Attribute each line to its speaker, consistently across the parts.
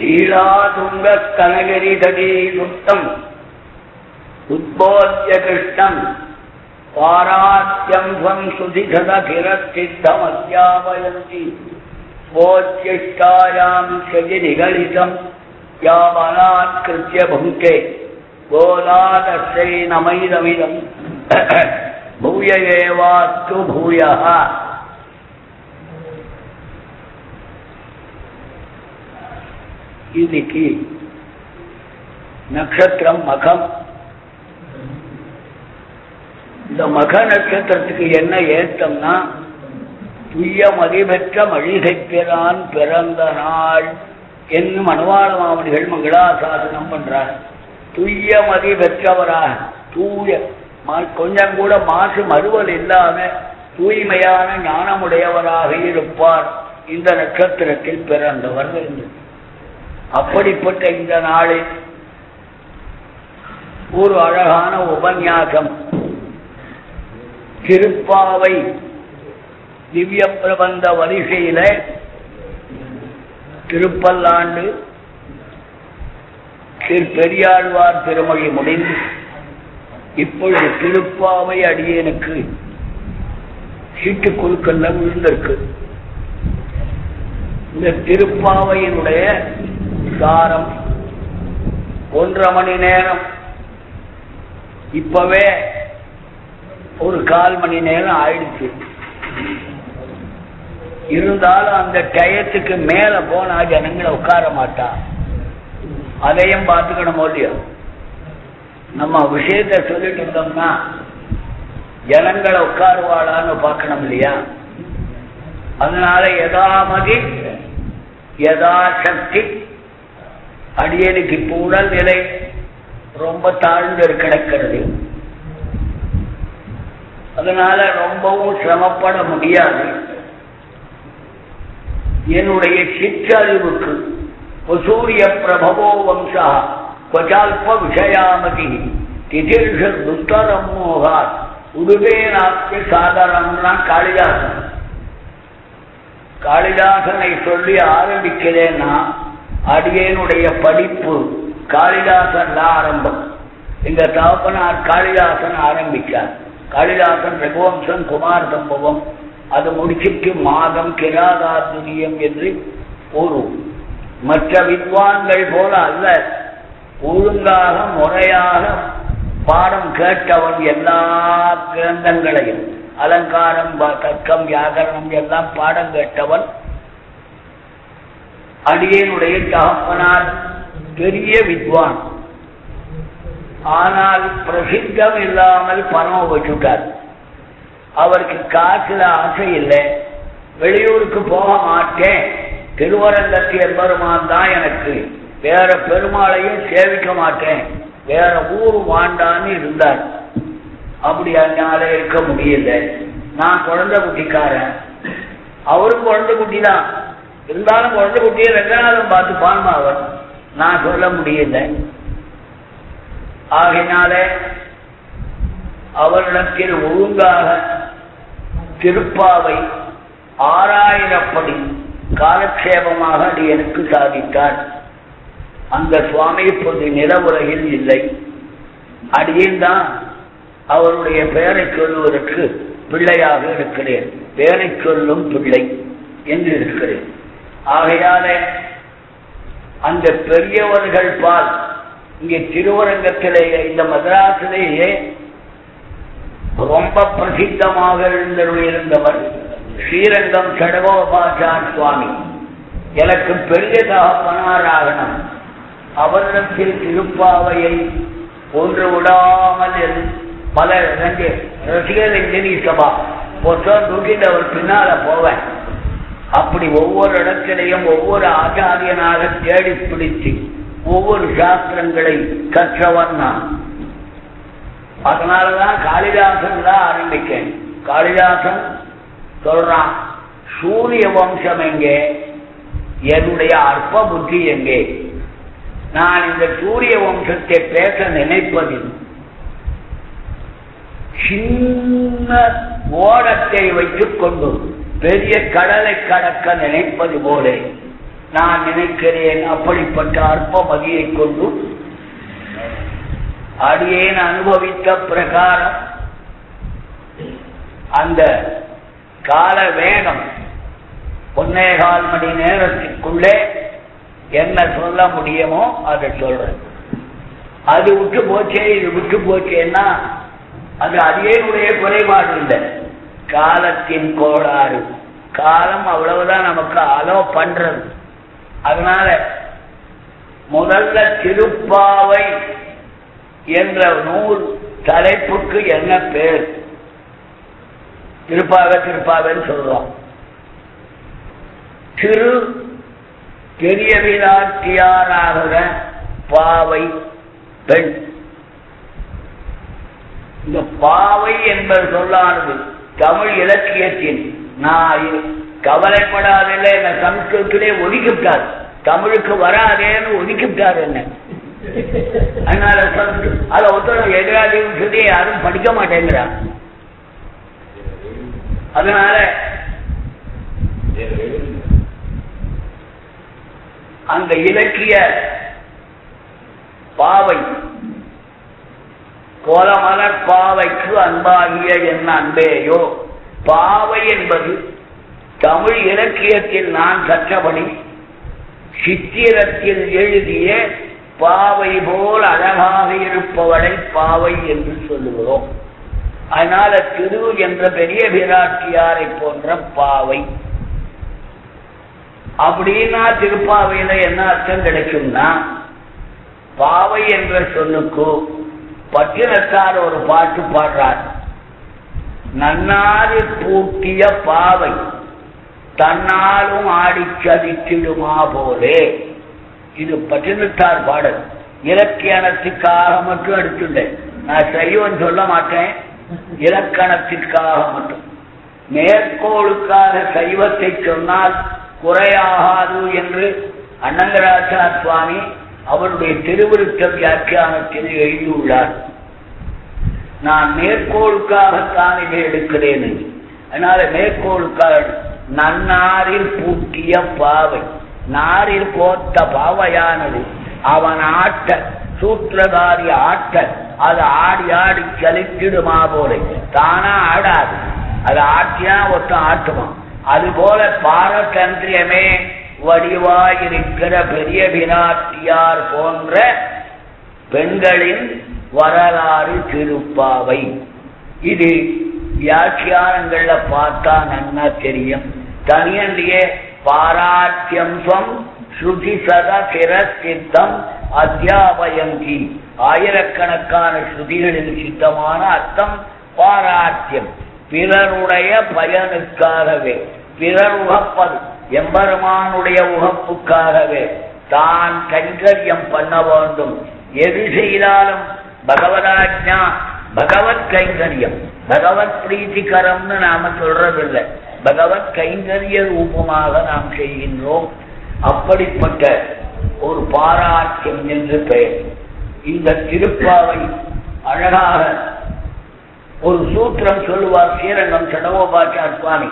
Speaker 1: लीलातुङ्ग कनगिरिधटीयुक्तम् उद्बोध्य कृष्णम् पारात्यम्भम् सुधिघदखिरस्थिद्धमध्यापयन्ति स्वोच्चिष्टायाम् क्षजिनिगलितम् या बलात्कृत्य भुङ्के गोलादर्शै नमैदमिदम् भूय एवास्तु भूयः। இன்னைக்கு நட்சத்திரம் மகம். இந்த மக நட்சத்திரத்துக்கு என்ன ஏத்தம்னா துய்ய மதிபெற்ற மழிகைப்பிரான் பிறந்த நாள் என்று மணவாள மாமணிகள் மங்களாசாசனம் பண்றார். துய்ய மதி பெற்றவராக தூய கொஞ்சம் கூட மாசு மறுவல் இல்லாம தூய்மையான ஞானமுடையவராக இருப்பார். இந்த நட்சத்திரத்தில் பிறந்தவர் என்று. அப்படிப்பட்ட இந்த நாளில் ஒரு அழகான உபன்யாசம். திருப்பாவை திவ்ய பிரபந்த வரிசையில திருப்பல்லாண்டு திரு பெரியாழ்வார் திருமொழி முடிந்து இப்பொழுது திருப்பாவை அடியேனுக்கு சீட்டு குழுக்கள்ல விழுந்திருக்கு. இந்த திருப்பாவையினுடைய சாரம் ஒன்றரை மணி நேரம். இப்பவே ஒரு கால் மணி நேரம் ஆயிடுச்சு. இருந்தாலும் அந்த டயத்துக்கு மேல போனா ஜனங்களை உட்கார மாட்டா. அதையும் பார்த்துக்கணும் இல்லையோ நம்ம விஷயத்த சொல்லிட்டு இருந்தோம்னா ஜனங்களை உட்காருவாளான்னு பார்க்கணும் இல்லையா? அதனால எதாமதி யதாசக்தி அடியனுக்கு இப்போ உடல் நிலை ரொம்ப தாழ்ந்து கிடக்கிறது. அதனால ரொம்பவும் சிரமப்பட முடியாது. என்னுடைய சிற்றறிவுக்கு சூரிய பிரபவோ வம்சா கொஜால்ப விஷயாமதி திதிர்ஷ துத்தரம் மோகார் உடுவே சாதாரணம்னா காளிதாசன். காளிதாசனை சொல்லி ஆரம்பிக்கிறேன்னா அடியேனுடைய படிப்பு காளிதாசன் தான் ஆரம்பம். எங்க தகப்பனார் காளிதாசன் ஆரம்பிச்சார் காளிதாசன் ரகுவம்சன் குமார் சம்பவம். அது முடிச்சிட்டு மாதம் கிராதாத்துரியம் என்று ஒரு மற்ற வித்வான்கள் போல அல்ல. ஒழுங்காக முறையாக பாடம் கேட்டவன் எல்லா கிரந்தங்களையும் அலங்காரம் ப- தர்க்கம் வியாகரணம் எல்லாம் பாடம் கேட்டவன் அடியனுடைய தகப்பனார் பெரிய வித்வான். ஆனால் பிரசித்தம் இல்லாமல் பணம் வச்சுட்டார் அவருக்கு காசுல ஆசை இல்லை. வெளியூருக்கு போக மாட்டேன். திருவரங்கத்தியர் பெருமான் தான் எனக்கு. வேற பெருமாளையும் சேவிக்க மாட்டேன். வேற ஊர் வாண்டான்னு இருந்தார். அப்படி அதனால இருக்க முடியல. நான் குழந்தை குட்டிக்காரன். அவரும் குழந்தை குட்டி தான் இருந்தாலும் குழந்தை குட்டியை ரெண்டாவது பார்த்து பான்மாவன் நான் சொல்ல முடியல. ஆகையினால அவரிடத்தில் ஒழுங்காக திருப்பாவை ஆறாயிரப்படி காலக்ஷேபமாக அது எனக்கு சாதித்தார் அந்த சுவாமி இப்போது நில உலகில் இல்லை. அடியில் தான் அவருடைய பெயரை சொல்லுவதற்கு பிள்ளையாக இருக்கிறேன். பெயரை சொல்லும் பிள்ளை என்று இருக்கிறேன். ஆகையாலே அந்த பெரியவர்கள் பால் இங்கே திருவரங்கத்திலேயே இந்த மதராசிலேயே ரொம்ப பிரசித்தமாக இருந்தவர். ஸ்ரீரங்கம் சடகோபாச்சார் சுவாமி. எனக்கு பெரிய தகப்பனாராகணும் அவரிடத்தில் திருப்பாவையை ஒன்று விடாமல் பல ரசிகர் ரஞ்சனி சபா. புத்தகம் தூக்கிட்டு அவர் பின்னால போவேன். அப்படி ஒவ்வொரு இடத்திலையும் ஒவ்வொரு ஆச்சாரியனாக தேடி பிடித்து ஒவ்வொரு சாஸ்திரங்களை கற்றவன் நான். அதனாலதான் காளிதாசன் தான் ஆரம்பிக்கேன். காளிதாசன் சொல்றான் சூரிய வம்சம் எங்கே? என்னுடைய அற்ப புத்தி எங்கே? நான் இந்த சூரிய வம்சத்தை பேச நினைப்பதில் சின்ன ஓடத்தை வைத்துக் கொண்டு பெரிய கடலை கடக்க நினைப்பது போல நான் நினைக்கிறேன் அப்படிப்பட்ட அற்ப மதியை கொண்டு அடியேன் அனுபவித்த பிரகாரம் அந்த கால வேகம் ஒன்னேகால் மணி நேரத்திற்குள்ளே என்ன சொல்ல முடியுமோ அதை சொல்றேன். அது விட்டு போச்சே இது விட்டு போச்சேன்னா அது அடியேனுடைய குறைபாடு இல்லை. காலத்தின் கோளாறு. காலம் அவ்வளவுதான் நமக்கு அலோ பண்றது. அதனால முதல்ல திருப்பாவை என்ற நூல் தலைப்புக்கு என்ன பேர்? திருப்பாவை திருப்பாவைன்னு சொல்றோம். திரு பெரிய விராட்டியாராகிற பாவை பெண். இந்த பாவை என்பது சொல்லானது தமிழ் இலக்கியத்தின் நான் கவலைப்படாதில்லை என்ன சமஸ்கிருத்திலே ஒதுக்கிவிட்டார். தமிழுக்கு வராதேன்னு ஒதுக்கிவிட்டார் என்ன. அதனால அத ஒருத்தர் எதிராளியும் சொல்லி யாரும் படிக்க மாட்டேங்கிறான் அதனால அந்த இலக்கிய பாவை கோலமலர் பாவைக்கு அன்பாகிய என் அன்பேயோ பாவை என்பது தமிழ் இலக்கியத்தில் நான் கற்றபடி சித்திரத்தில் எழுதிய பாவை போல் அழகாக இருப்பவளை பாவை என்று சொல்லுகிறோம். அதனால திரு என்ற பெரிய விராட்டியாரை போன்ற பாவை. அப்படின்னா திருப்பாவையில என்ன அர்த்தம் கிடைக்கும்னா பாவை என்ற சொல்லுக்கு பட்டினத்தார் ஒரு பாட்டு பாடுறார். நன்னாறு பூட்டிய பாவை தன்னாலும் ஆடி சதித்திடுமா போலே. இது பட்டினத்தார் பாடல். இலக்கியணத்திற்காக மட்டும் எடுத்துள்ளேன். நான் செய்வன் சொல்ல மாட்டேன். இலக்கணத்திற்காக மட்டும். மேற்கோளுக்காக சைவத்தை சொன்னால் குறையாகாது என்று அண்ணங்கராச்சார் சுவாமி அவருடைய திருவிருத்த வியாக்கியானத்தில் எழுதியுள்ளார். நான் மேற்கோளுக்காகத்தான் இதை எடுக்கிறேன் அதனால மேற்கோளுக்காக நன்னாரில் பூட்டிய பாவை நாரில் கோத்த பாவையானது அவன் ஆட்ட சூத்திரதாரி ஆட்ட அது ஆடி ஆடி செலுத்திடுமா போல. தானா ஆடாது. அது ஆட்டியா ஒருத்தன் ஆட்டுமா அது போல பாரதந்திரியமே வடிவாயிருக்கிற பெரிய விராட்டியார் போன்ற பெண்களின் வரலாறு திருப்பாவை. இது வியாக்கியானங்கள்ல பார்த்தா நன்னா தெரியும். தனியண்டியே பாராட்டியம்சம் ஸ்ருதி சத சிரசித்தம் அத்தியாபயங்கி ஆயிரக்கணக்கான ஸ்ருதிகளில் சித்தமான அர்த்தம் பாராட்டியம் பிறருடைய பயனுக்காகவே. பிறர் உகப்பது. எம்பெருமானுடைய உகப்புக்காகவே தான் கைங்கரியம் பண்ண வேண்டும். எது செய்தாலும் பகவதாஜா பகவத் கைங்கரியம். பகவத் பிரீத்திகரம்னு நாம சொல்றதில்லை. பகவத் கைங்கரிய ரூபமாக நாம் செய்கின்றோம். அப்படிப்பட்ட ஒரு பாராட்டியம் என்று பெயர். இந்த திருப்பாவை அழகாக ஒரு சூத்திரம் சொல்லுவார் ஸ்ரீரங்கம் சடகோபாச்சார் சுவாமி.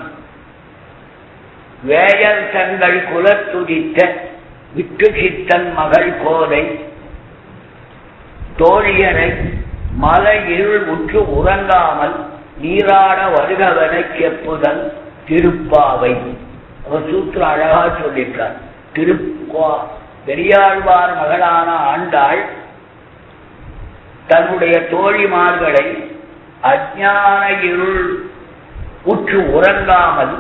Speaker 1: வேயர் தங்கள் குலத்துதித்த விட்டு சித்தன் மகள் கோதை. தோழியரை மலை இருள் உற்று உறங்காமல் நீராட வருகவனை செப்புதல் திருப்பாவை. அவர் சூத்திரம் அழகா சொல்லிட்டார் திருப்பா பெரியாழ்வார் மகளான ஆண்டாள் தன்னுடைய தோழிமார்களை அஜான இருள் உற்று உறங்காமல்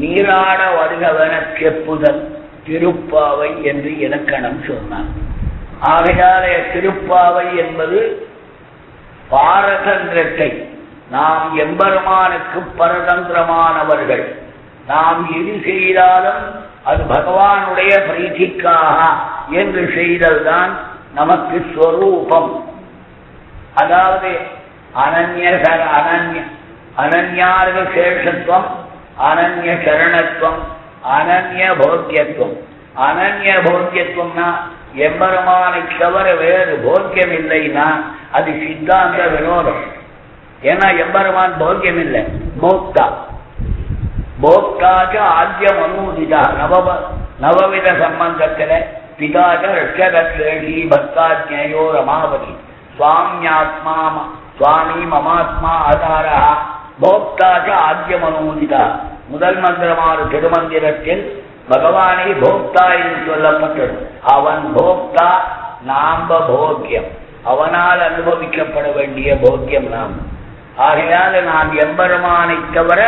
Speaker 1: நீராட வருகவன செப்புதல் திருப்பாவை என்று இலக்கணம் சொன்னார். ஆகையாலே திருப்பாவை என்பது பாரதந்திரத்தை நாம் எம்பெருமானுக்கு பரதந்திரமானவர்கள் நாம் எது செய்தாலும் அது பகவானுடைய பிரீத்திக்காக என்று செய்தல்தான் நமக்கு ஸ்வரூபம். அதாவது அனன்ய அனன்ய அனன்யார்க சேஷத்துவம் அனன்ய சரணத்துவம் அனன்ய போக்கியத்துவம். அனன்ய போக்கியத்துவம்னா எம்பெருமானை தவிர வேறு போக்கியம் இல்லைன்னா அது சித்தாந்த வினோதம் ஏன்னா எம்பெருமான் போக்கியம் இல்லை மோக்தா. போக்தாச்ச ஆத்தியம் அனுமதிதா நவ நவவித சம்பந்தத்துல பிதாஜ ரட்சகேஷி பக்தாஜ்ஞயோ ரமாவதி. சுவாமியாத்மா சுவாமி மமாத்மா ஆதாரா போக்தாஜ ஆத்தியமனோதிதா முதல் மந்திரமான திருமந்திரத்தில் பகவானை போக்தா என்று சொல்லப்பட்டது. அவன் போக்தா நாம்ப போக்கியம். அவனால் அனுபவிக்கப்பட வேண்டிய போக்கியம் நாம். ஆகையால் நான் எம்பெருமானை தவிர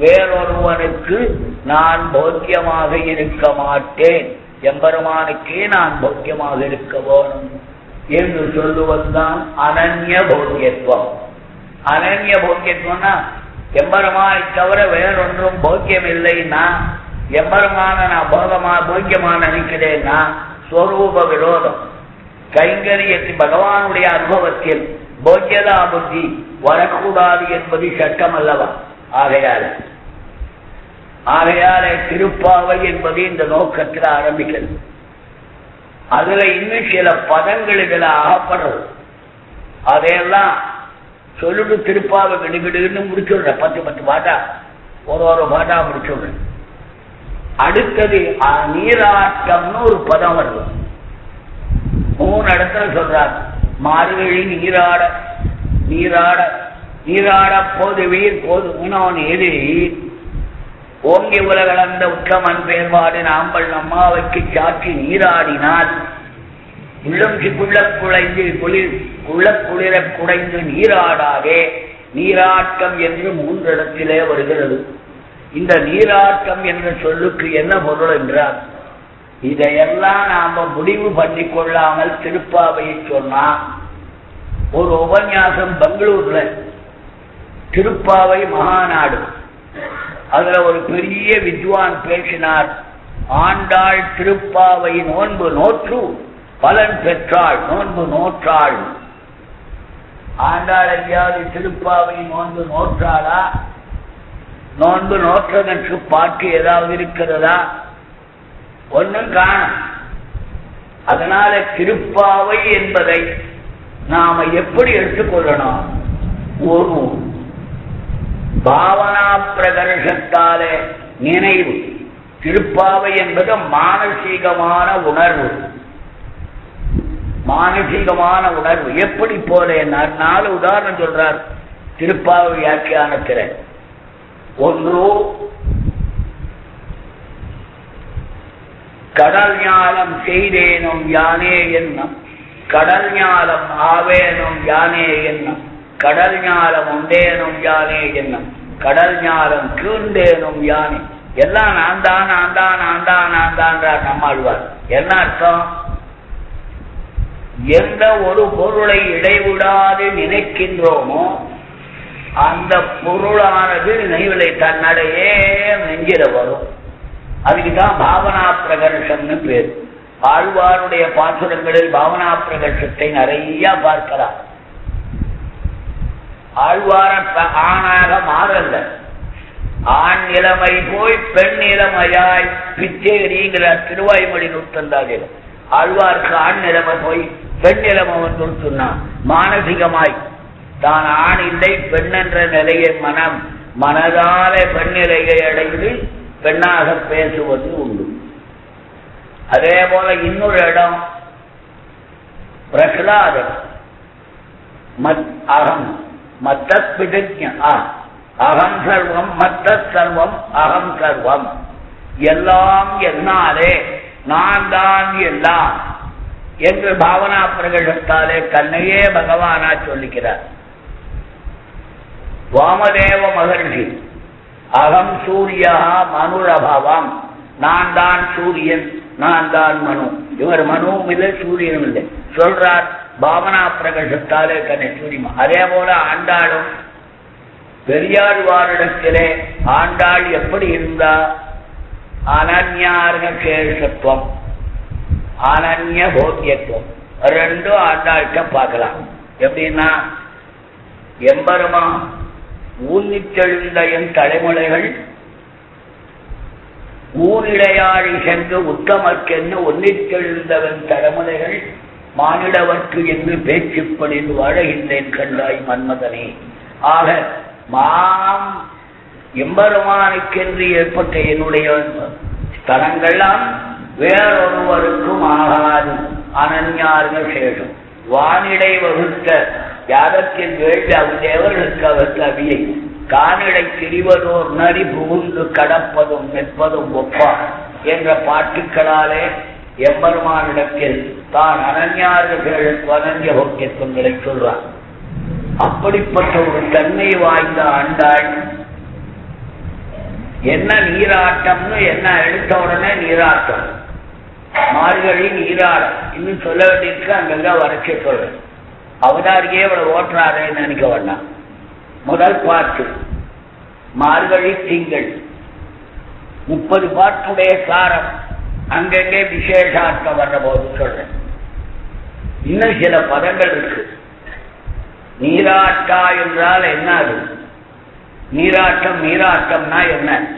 Speaker 1: வேறொருவனுக்கு நான் போக்கியமாக இருக்க மாட்டேன். எம்பெருமானுக்கே நான் போக்கியமாக இருக்க வேணும் என்று சொல்லுவதுதான் அனன்ய போக்கியத்துவம். அனன்ய போக்கியத்துவம்னா எம்பெருமானை தவிர வேறொன்றும் போக்கியம் இல்லைன்னா எம்பெருமான நான் போகமா போக்கியமா நினைக்கிறேன்னா ஸ்வரூப விரோதம். கைங்கரியத்தில் பகவானுடைய அனுபவத்தில் போக்கியதா புத்தி வரக்கூடாது என்பது சட்டம் அல்லவா ஆகையால. ஆகையால திருப்பாவை என்பது இந்த நோக்கத்தில் ஆரம்பிக்கிறது. அதுல இன்னும் சில பதங்கள் இதுல அகப்படுறது அதையெல்லாம் சொல்லிட்டு திருப்பாவை கிடுகிடுன்னு முடிச்சுடுறேன் பத்து பத்து பாட்டா. ஒரு ஒரு பாட்டா முடிச்சுடுறேன் அடுத்தது நீராட்டம்னு ஒரு பதம் வருது. மூணு இடத்துல சொல்றார். மார்கழி நீராட நீராட நீராட போது வீர் போது உணவன் எது ஓங்கி உலகளந்த உத்தமன் பேர்பாடு நாம்பல் அம்மாவைக்கு சாட்சி நீராடினால் உள்ளம் குள்ள குழைந்து குளிர் உள்ள குளிர குடைந்து நீராடாதே. நீராட்டம் என்று மூன்றிடத்திலே வருகிறது. இந்த நீராட்டம் என்ற சொல்லுக்கு என்ன பொருள் என்றார் இதையெல்லாம் நாம முடிவு பண்ணி கொள்ளாமல் திருப்பாவையை சொன்னா ஒரு உபன்யாசம் பெங்களூர்ல திருப்பாவை மகாநாடு. அதுல ஒரு பெரிய வித்வான் பேசினார் ஆண்டாள் திருப்பாவை நோன்பு நோற்று பலன் பெற்றாள் நோன்பு நோற்றாள். ஆண்டாள் ஐயாவது திருப்பாவை நோன்பு நோற்றாளா? நோன்பு நோற்றதற்கு பாட்டு ஏதாவது இருக்கிறதா? ஒன்றும் காணும். அதனால திருப்பாவை என்பதை நாம எப்படி எடுத்துக்கொள்ளணும்? ஒரு பாவனா பிரகர்ஷத்தால நினைவு. திருப்பாவை என்பது மானசீகமான உணர்வு. மானசீகமான உணர்வு. எப்படி போல நாலு உதாரணம் சொல்றார். திருப்பாவை வியாக்கியானத்தில் ஒன்று கடல் ஞானம் செய்தேனும் யானே எண்ணம் கடல் ஞானம் ஆவேனும் யானே எண்ணம் கடல் ஞானம் உண்டேனும் யானே எண்ணம் கடல் ஞானம் கீழ்ந்தேனும் யானே. எல்லாம் நான் தான் நான் தான் நான் தான் நான் தான் நம்மாழ்வார் என்ன அர்த்தம்? எந்த ஒரு பொருளை இடைவிடாது நினைக்கின்றோமோ அந்த பொருளானது நினைவிலை தன்னடையே நெஞ்சில வரும். அதுக்குதான் பாவனா பிரகர்ஷம்னு பேர். ஆழ்வாருடைய பாசுரங்களில் பாவனா பிரகர்ஷத்தை நிறைய பார்க்கலாம். ஆழ்வார ஆணாக மாறல்ல. ஆண் நிலைமை போய் பெண் நிலைமையாய் பிச்சேரிங்கிற திருவாய்மொழி நூற்றந்தாதில் ஆழ்வாருக்கு ஆண் நிலைமை போய் பெண் அவன் வந்து சொன்னான் மானசிகமாய் தான் ஆண் இல்லை பெண் என்ற நிலையை மனம் மனதால பெண்ணிலையை அடைந்து பெண்ணாக பேசுவது உண்டு. அதே போல இன்னொரு இடம் பிரகலாதன் மத் அகம் மத்த பிடிஜ அகம் சர்வம் மத்த சர்வம் அகம் சர்வம். எல்லாம் என்னாலே நான் தான் எல்லாம். என்று பாவனா பிரகடத்தாலே தன்னையே பகவானா சொல்லிக்கிறார். வாமதேவ மகர்ஷி அகம் சூரியா மனுரபவம். நான் தான் சூரியன் நான் தான் மனு. இவர் மனுவும் இல்லை சூரியனும் இல்லை. சொல்றார் பாவனா பிரகசத்தாலே தன்னை சூரியமா அதே போல ஆண்டாளும் பெரியாழ்வாரிடத்திலே ஆண்டாள் எப்படி இருந்தா? அனன்யார்கேஷத்துவம் சேஷத்துவம் அனன்ய போக்கியத்துவம். ரெண்டும் ஆண்டாள்கிட்ட பார்க்கலாம். எப்படின்னா எம்பருமா ஊன்னிச்செழுந்த என் தலைமுறைகள் ஊனிடையாழி சென்று உத்தமர்க்கென்று ஒன்னிச்செழுந்தவன் தலைமுறைகள் மானிடவர்க்கு என்று பேச்சுப்படில் வாழகின்றேன் கண்டாய் மன்மதனே. ஆக மாம் எம்பெருமானுக்கென்று ஏற்பட்ட என்னுடைய ஸ்தலங்கள்லாம் வேறொருவருக்கும் ஆகாது. அனன்யார்கள் சேஷம். வானிடை வகுத்த யாகத்தில் வேள்வி அவ்தேவர்களுக்கு அவர் கவியை கானிடை திரிவதோர் நரி புகுந்து கடப்பதும் நிற்பதும் ஒப்பா என்ற பாட்டுக்களாலே எம்பெருமானிடத்தில் தான் அனன்யார்களுக்கு அனன்ய போக்கியத்துவங்களை சொல்றான் அப்படிப்பட்ட ஒரு தன்மை வாய்ந்த ஆண்டாள். என்ன நீராட்டம்னு என்ன எடுத்த உடனே நீராட்டம். மார்கழி நீராடம் இன்னும் சொல்ல வேண்டியிருக்கு அங்கங்க வரைச்சி சொல்றேன் அவதாரியே இவ்வளவு ஓட்டுறாருன்னு நினைக்க வேண்டாம் முதல் பாட்டு. மார்கழி திங்கள். முப்பது பாட்டுடைய சாரம். அங்கங்கே விசேஷார்த்தம் வர்ற போது சொல்றேன். இன்னும் சில பதங்கள் இருக்கு. நீராட்டா என்றால் என்ன அது? நீராட்டம் நீராட்டம்னா என்ன?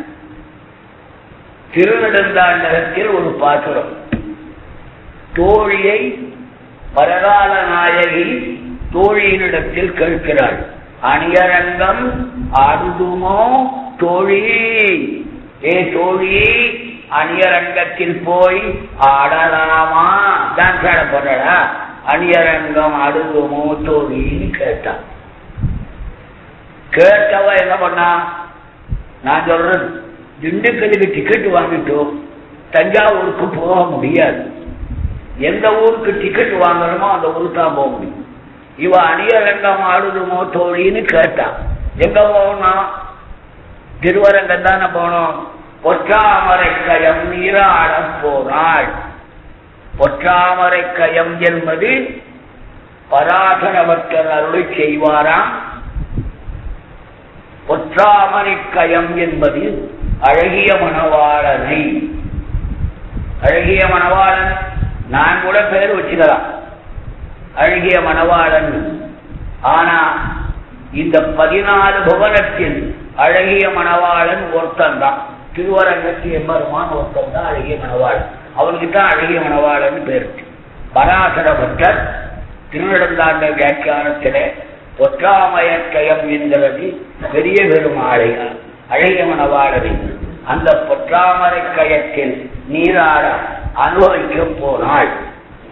Speaker 1: திருநெடுந்தாண்டகத்தில் ஒரு பாசுரம். தோழியை பரகால நாயகி தோழியினிடத்தில் கேட்கிறாள். அணியரங்கம் ஆடுதுமோ தோழி? ஏ தோழி அணியரங்கத்தில் போய் ஆடலாமா? டான்ஸ் ஆட போறடா அணியரங்கம் ஆடுதுமோ தோழின்னு கேட்டான் கேட்டவ என்ன பண்ணா? நான் சொல்றேன் திண்டுக்கலுக்கு டிக்கெட் வாங்கிட்டோம். தஞ்சாவூருக்கு போக முடியாது. எந்த ஊருக்கு டிக்கெட் வாங்கணுமோ அந்த ஊருக்கு தான் போக முடியும். இவ அணியரங்கம் ஆடுதுமோ தோழின்னு கேட்டான் எங்க போகணும் திருவரங்கம் தானே போனோம். பொற்றாமரை கயம் நீராட போனாள். பொற்றாமரை கயம் என்பது பராசரவற்றர் அருளை செய்வாராம். பொற்றாமரை கயம் என்பது அழகிய மணவாளனை. அழகிய மணவாளன் நான் கூட பெயர் வச்சுக்கலாம். அழகிய மணவாளன். ஆனா இந்த பதினாலு புவனத்தில் அழகிய மணவாளன் ஒருத்தன் தான் திருவரங்கத்து எம்பெருமான் ஒருத்தன் தான் அழகிய மணவாளன். அவனுக்கு தான் அழகிய மணவாளன் பேர். பராசர பட்டர் திருநடந்தாண்ட வியாக்கியானத்திலே பொற்றாமயக்கயம் என்கிறது பெரிய பெருமாளை அழகிய மணவாளரின் அந்த பொற்றாமரை கயத்தில் நீராட. அனுபவிக்க போனாள்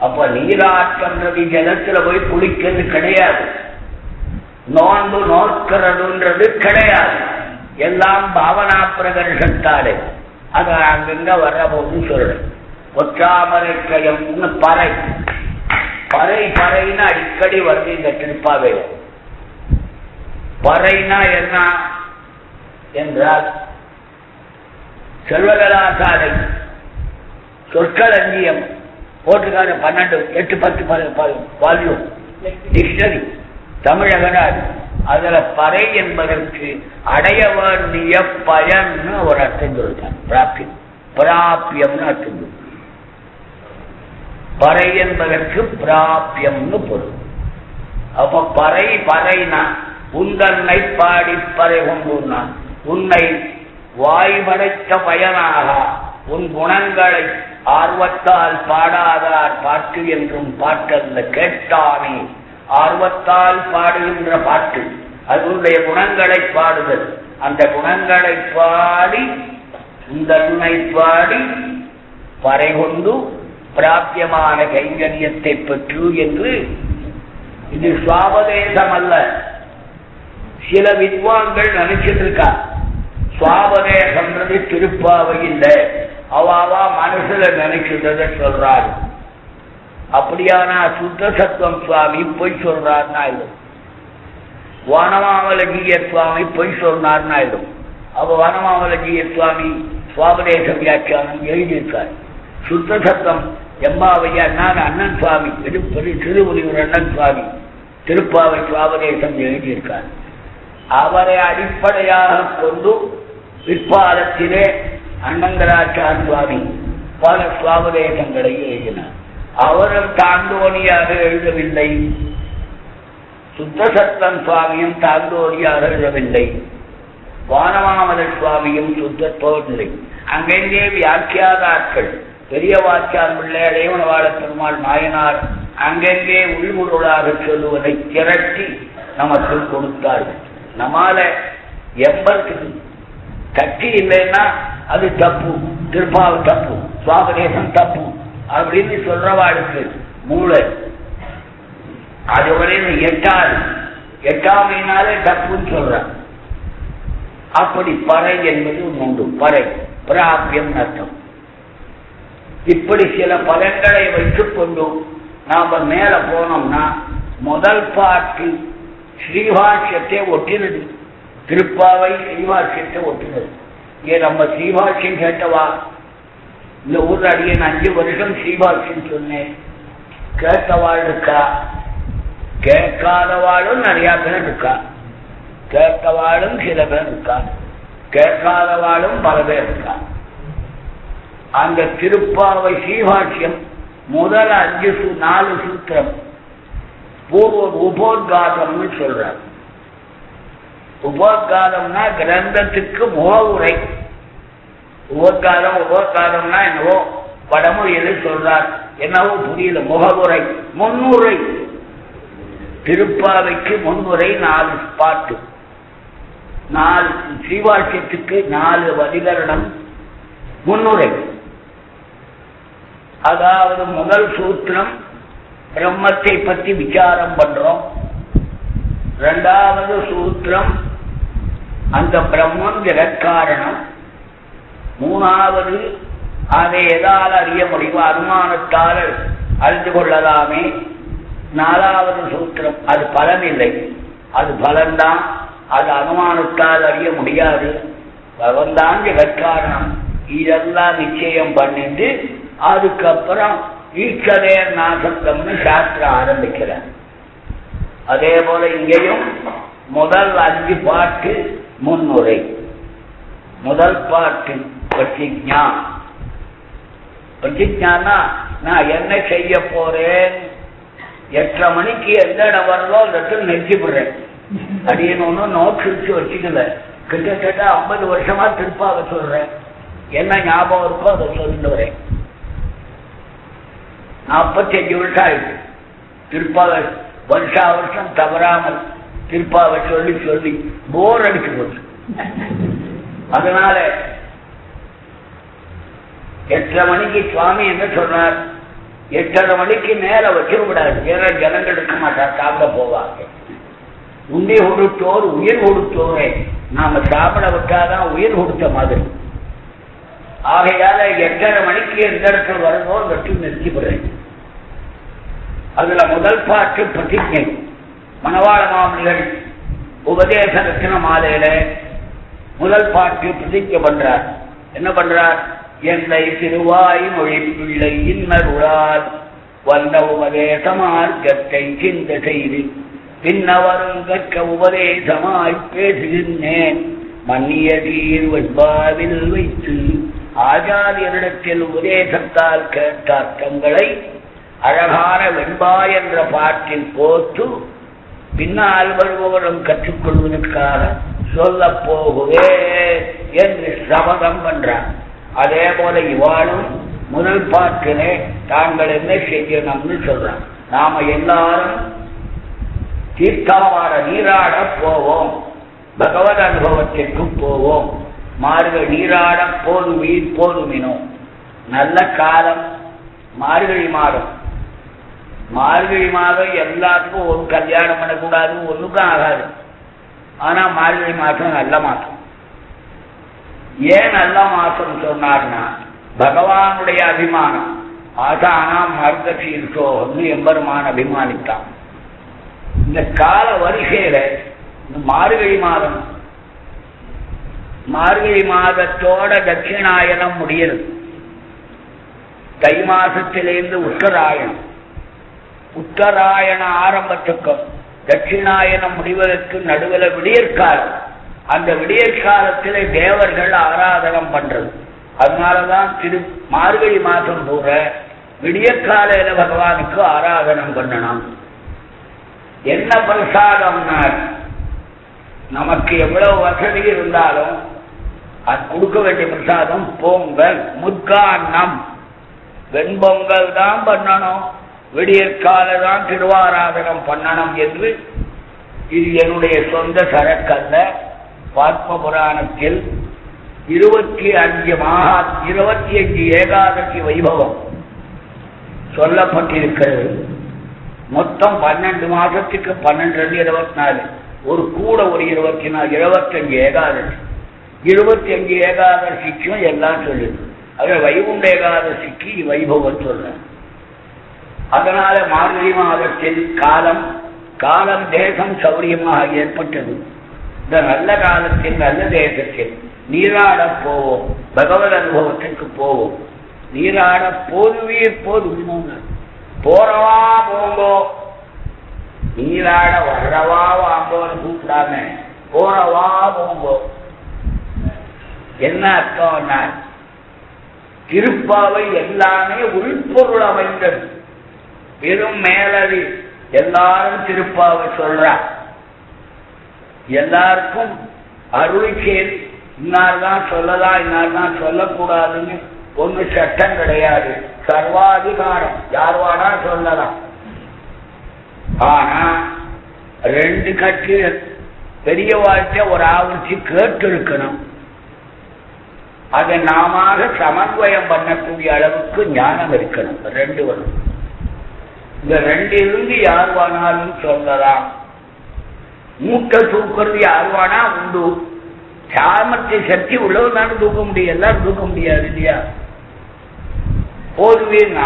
Speaker 1: அப்ப நீராட்டம்ன்றது ஜலத்துல போய் குளிக்கிறது கிடையாது. நோன்பு நோக்கிறதுன்றது கிடையாது. எல்லாம் பாவனா பிரகர்ஷத்தாலே. அது அங்கங்க வர்ற போது சொல்றேன். ஒற்றாமரை கயம்னு பறை. பறை பறைன்னு அடிக்கடி வருது இந்த திருப்பாவையில் பறைனா என்ன? என்றால் செல்வகலாசாலை. சொற்களஞ்சியம். போட்டிருக்காரு பன்னெண்டு எட்டு பத்து வால்யூம் டிக்ஷனரி தமிழகனார். அதுல பறை என்பதற்கு அடைய வேண்டிய பயன்னு ஒரு அர்த்தம் சொல்லிட்டார். பிராப்தியம் பிராபியம்னு அர்த்தம் பறை என்பதற்கு பிராபியம்னு பொருள். அப்ப பறை பறைனா உந்தன்னை பாடி பறை கொண்டு உன்னை வாய்படைத்த பயனாக உன் குணங்களை ஆர்வத்தால் பாடாதார் பாட்டு என்றும் பாட்டல்ல கேட்டானே. ஆர்வத்தால் பாடுகின்ற பாட்டு அதனுடைய குணங்களை பாடுதல். அந்த குணங்களை பாடி உந்தன்னை பாடி பறை கொண்டு பிராபியமான கைங்கரியத்தை பெற்று என்று இது சுவாபதேசம் அல்ல. சில வித்வான்கள் நினைச்சிட்டு இருக்கா சுவாபதேசம்ன்றது திருப்பாவை இல்லை. அவாவா மனசுல நினைக்கிறத சொல்றாரு. அப்படியானா சுத்த சத்துவம் சுவாமி பொய் சொல்றாருன்னு ஆயிடும் வனமாமலஜிய சுவாமி பொய் சொன்னார்னு ஆயிடும் அப்ப வனமாமலஜிய சுவாமி சுவாபதேச வியாக்கியானம் எழுதியிருக்கார். சுத்த சத்தம் எம்பாவையா நான் அண்ணன் சுவாமி திருப்பதி திருவுரியூர் அண்ணன் சுவாமி திருப்பாவை சுவாபதேசம் எழுதியிருக்கார். அவரை அடிப்படையாக கொண்டு பிற்பாலத்திலே அண்ணங்கராச்சார் சுவாமி பல சுவாபதேசங்களை எழுதினார். அவரும் தாண்டோனியாக எழுதவில்லை. சுத்தசத்தன் சுவாமியும் தாண்டோனியாக எழுதவில்லை. வானமாமத சுவாமியும் சுத்தத்தோடில்லை. அங்கெங்கே வியாக்கியாதாக்கள் பெரிய வாக்கியார் பிள்ளை இளைவனவாள பெருமாள் நாயனார் அங்கெங்கே உள்முருளாக சொல்லுவதை திரட்டி நமக்கு கொடுத்தார்கள். நம்மால எம்பருக்கு கட்சி இல்லைன்னா அது தப்பு திருப்பாவு தப்பு சுவாபதேசம் தப்பு அப்படின்னு சொல்றவாளுக்கு மூளை. அதுவரையில் எட்டாது எட்டாமையினாலே தப்புன்னு சொல்றான் அப்படி பறை என்பது உண்டு. பறை. பிராபியம் அர்த்தம். இப்படி சில பதங்களை வைத்துக் கொண்டும் நாம மேல போனோம்னா முதல் பாட்டு ஸ்ரீபாஷ்யத்தை ஒட்டினது. திருப்பாவை ஸ்ரீபாஷ்யத்தை ஒட்டுனது இங்கே நம்ம ஸ்ரீபாஷ்யம் கேட்டவா? இந்த ஊர்ல அடியே அஞ்சு வருஷம் ஸ்ரீபாஷ்யம் சொன்னேன். கேட்டவாள் இருக்கா? கேட்காதவாளும் நிறைய பேர் இருக்கா? கேட்டவாளும் சில பேர் இருக்கா? கேட்காதவாளும் பல பேர் இருக்கா? அந்த திருப்பாவை ஸ்ரீபாஷ்யம் முதல் அஞ்சு சு நாலு சூத்திரம். பூர்வ உபோத்காதம்னு சொல்றார். உபகாரம்னா கிரந்தத்துக்கு முகவுரை உபகாரம் உபகாரம்னா என்னவோ வடமொழியில் சொல்றார். என்னவோ புரியல முகவுரை முன்னுரை. திருப்பாவைக்கு முன்னுரை நாலு பாட்டு. நாலு ஸ்ரீவாக்கியத்துக்கு நாலு வதிகரணம் முன்னுரை. அதாவது முதல் சூத்திரம் பிரம்மத்தை பற்றி விசாரம் பண்றோம். இரண்டாவது சூத்திரம் அந்த பிரம்மன் ஜெகத்காரணம் மூணாவது அதை எதால் அறிய முடியும் அனுமானத்தால் அறிந்து கொள்ளலாமே. நாலாவது சூத்திரம் அது பலன் இல்லை அது பலன்தான். அது அனுமானத்தால் அறிய முடியாது. பகவன்தான் ஜெகத்காரணம் இதெல்லாம் நிச்சயம் பண்ணிட்டு அதுக்கப்புறம் ஈஸ்வரேர் நாசத்தம்னு சாஸ்திரம் ஆரம்பிக்கிறார். அதே போல இங்கேயும் முதல் அஞ்சு பாட்டு முன்னுரை. முதல் பாட்டு பிரதிஜா. பிரதிஜானா நான் என்ன செய்ய போறேன்? எட்டரை மணிக்கு எந்த இடம் வரலோ அந்த இடத்துல அப்படின்னு ஒன்றும் நோட்ஸ் வச்சு வச்சுக்கல. கிட்டத்தட்ட ஐம்பது வருஷமா திருப்பாக சொல்றேன். என்ன ஞாபகம் இருக்கோ அதை சொல்லிட்டு வரேன். நாற்பத்தஞ்சு வருஷம் ஆயிடுச்சு. திருப்பாக வருஷா வருஷம் தவறாமல் திருப்பாவை சொல்லி சொல்லி போர் அடிச்சு போச்சு. அதனால எட்டரை மணிக்கு சுவாமி என்ன சொன்னார்? எட்டரை மணிக்கு மேல வச்சிட விடாது வேற ஜனங்கள் இருக்க மாட்டார் சாப்பிட போவாங்க. உண்டி கொடுத்தோர் உயிர் கொடுத்தோரே. நாம சாப்பிட விட்டாதான் உயிர் கொடுத்த மாதிரி. ஆகையால எட்டரை மணிக்கு எந்த இடத்துல வருதோ அந்த இடத்துல நிறுத்திவிடுறேன் அதுல முதல் பாட்டு பிரதிஜை. மணவாள மாமனிகள் உபதேச ரத்தின மாலையில முதல் பாட்டு பிரதிக்க பண்றார் என்ன பண்றார்? என்னை திருவாய் மொழி பிள்ளை இன்னருளால் வந்த உபதேச மார்க்கத்தை சிந்த செய்து பின்னவரும் கற்க உபதேசமாய் பேசுகின்றேன். மன்னிய தீர் வெண்பாவில் வைத்து ஆச்சாரியரிடத்தில் உபதேசத்தால் கேட்ட அர்த்தங்களை அழகான வெண்பா என்ற பாட்டில் போட்டு பின்னால் வருபவரும் கற்றுக்கொள்வதற்காக சொல்ல போகுவே என்று சபதம் பண்றார் அதே போல இவாளும் முதல் பாட்டிலே தாங்கள் என்ன செய்யணும்னு சொல்றான். நாம எல்லாரும் தீர்த்தாவார நீராட போவோம். பகவத் அனுபவத்திற்கு போவோம். மார்கழி நீராட போதுமீன் போதுமினோ நல்ல காலம் மார்கழி மாதம். மார்கழி மாதம் எல்லாத்துக்கும் ஒரு கல்யாணம் பண்ணக்கூடாது ஒன்றுக்கும் ஆகாது. ஆனா மார்கழி மாசம் நல்ல மாசம் ஏன் நல்ல மாசம் சொன்னார்னா பகவானுடைய அபிமானம். ஆசானா மர்க்க வந்து எம்பெருமான் அபிமானித்தான். இந்த கால வரிசையில மார்கழி மாதம் மார்கழி மாதத்தோட தட்சிணாயனம் முடியுது தை மாசத்திலிருந்து உத்தராயணம். உத்தராயண ஆரம்பத்துக்கும் தட்சிணாயனம் முடிவதற்கு நடுவில் விடியற்காலம். அந்த விடியற்காலத்தில் தேவர்கள் ஆராதனம் பண்றது. அதனாலதான் திரு மார்கழி மாதம் பூர விடியற்காலையில பகவானுக்கு ஆராதனம் பண்ணணும். என்ன பிரசாதம்னா நமக்கு எவ்வளவு வசதி இருந்தாலும் அது கொடுக்க வேண்டிய பிரசாதம் பொங்கல் முற்காண்ணம் வெண்பொங்கல் தான் பண்ணணும். விடியற்கால தான் திருவாராதனம் பண்ணணும் என்று இது என்னுடைய சொந்த சரக்கல்ல. பாத்ம புராணத்தில் இருபத்தி அஞ்சு மகா இருபத்தி அஞ்சு ஏகாதசி வைபவம் சொல்லப்பட்டிருக்கிறது. மொத்தம் பன்னெண்டு மாசத்துக்கு பன்னெண்டு ரெண்டு இருபத்தி நாலு. ஒரு கூட ஒரு இருபத்தி நாலு இருபத்தஞ்சு ஏகாதசி. இருபத்தி அஞ்சு ஏகாதசிக்கும் எல்லாம் சொல்லுது. அதில் வைகுண்ட ஏகாதசிக்கு வைபவம் சொல்றேன். அதனால மார்கழி மாதத்தில் காலம் காலம் தேசம் சௌரியமாக ஏற்பட்டது. இந்த நல்ல காலத்தில் நல்ல தேசத்தில் நீராட போவோம். பகவத் அனுபவத்திற்கு போவோம். நீராட போதுவீர் போதும் போறவா போங்கோ. நீராட வர்றவா வாங்கோன்னு கூப்பிடாம போறவா போங்கோ. என்ன அர்த்தம்னா திருப்பாவை எல்லாமே உள்பொருள் அமைந்தது. வெறும் மேலது எல்லாரும் திருப்பாவை சொல்றா. எல்லாருக்கும் அருளிச்சேர் இன்னார் தான் சொல்லலாம் இன்னார்தான் சொல்லக்கூடாதுன்னு ஒண்ணு சட்டம் கிடையாது. சர்வாதிகாரம். யார் வாடா சொல்லலாம். ஆனா ரெண்டு கட்சி பெரிய வாழ்க்கை ஒரு ஆவர்த்தி கேட்டு இருக்கணும் அதை நாம சமன்வயம் பண்ணக்கூடிய அளவுக்கு ஞானம் இருக்கணும். ரெண்டு வரும். இந்த ரெண்டிலிருந்து யார் வானாலும் சொல்லலாம். மூட்டை தூக்குறது யார் வானா? உண்டு. சாமர்த்திய சக்தி உள்ளவனாலும் தூக்க முடியும். எல்லாரும் தூக்க முடியாது இல்லையா? போதுவீர்னா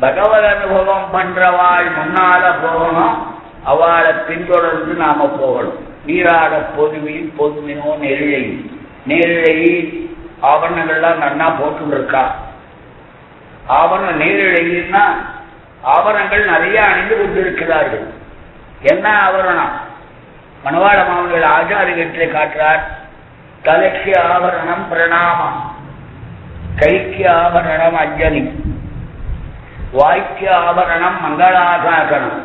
Speaker 1: பகவத் அனுபவம் பண்றவாள் முன்னால போகணும். அவளை பின்தொடர்ந்து நாம போகணும். நீராட பொதுவில் பொதுவினோ நெருழை நேரிழை ஆவணங்கள்லாம் நன்னா போட்டு இருக்கா. ஆவணம் நேரிழைன்னா ஆபரணங்கள் நிறைய அணிந்து கொண்டிருக்கிறார்கள். என்ன ஆபரணம்? மணவாள மாமன்கள் ஆச்சாரியத்தை காட்டுறார் தலைக்கு ஆபரணம் பிரணாமம் கைக்கு ஆபரணம் அஞ்சலி வாய்க்கு ஆபரணம் மங்களாசாசனம்.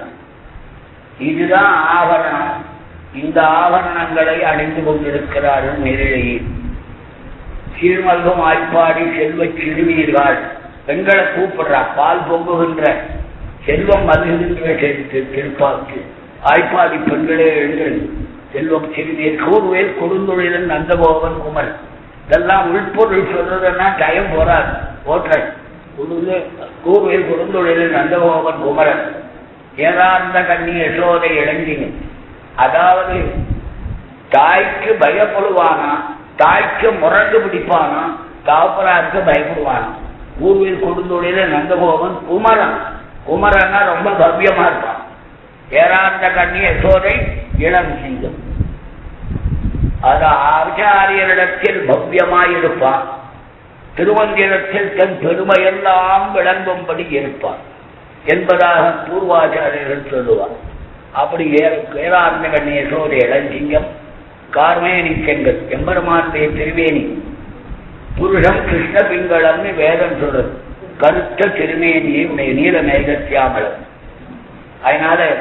Speaker 1: இதுதான் ஆபரணம். இந்த ஆபரணங்களை அணிந்து கொண்டிருக்கிறார்கள் நெருழையில் சீர்மல்கம் ஆய்ப்பாடி செல்வச் சிறுமீர்கள் பெண்களை கூப்பிடுறா பால் பொங்குகின்ற. செல்வம் மல்குகின்ற திருப்பாக்கு ஆய்ப்பாடி பெண்களே எழுங்கள். செல்வம் சிறுநீர் கூர்வேல் கொடுந்தொழிலன் நந்தகோபன் குமர் இதெல்லாம் உள்பொருள் சொல்றதுன்னா டயம் போறாது. ஓட்டுற கூர்வேல் கொடுந்தொழிலன் நந்தகோபன் குமரன். ஏதார்ந்த கண்ணி யசோதை இளஞ்சிங்க அதாவது தாய்க்கு பயப்படுவானா? தாய்க்கு முரண்டு பிடிப்பானா? தாப்பராருக்கு பயப்படுவானா? ஊர்வில் கொடுந்தொழில நந்தகோபன் குமரன். குமரன்னா ரொம்ப பவ்யமா இருப்பான் ஏறாந்த கண்ணி யசோதை இளம் சிங்கம். அது ஆச்சாரியரிடத்தில் பவ்யமாயிருப்பான் திருமந்திரத்தில் தன் பெருமையெல்லாம் விளங்கும்படி இருப்பான் என்பதாக பூர்வாச்சாரியர்கள் சொல்லுவார். அப்படி ஏறாந்த கண்ணி யசோதை இளஞ்சிங்கம் கார்மேனி செங்கல் எம்பெருமானுடைய திருவேணி புருஷம் கிருஷ்ண பிங்களம்னு வேதம் சொல்றது. கருத்த திருமேனியை நீல மேகத்தியாமலம். அதனால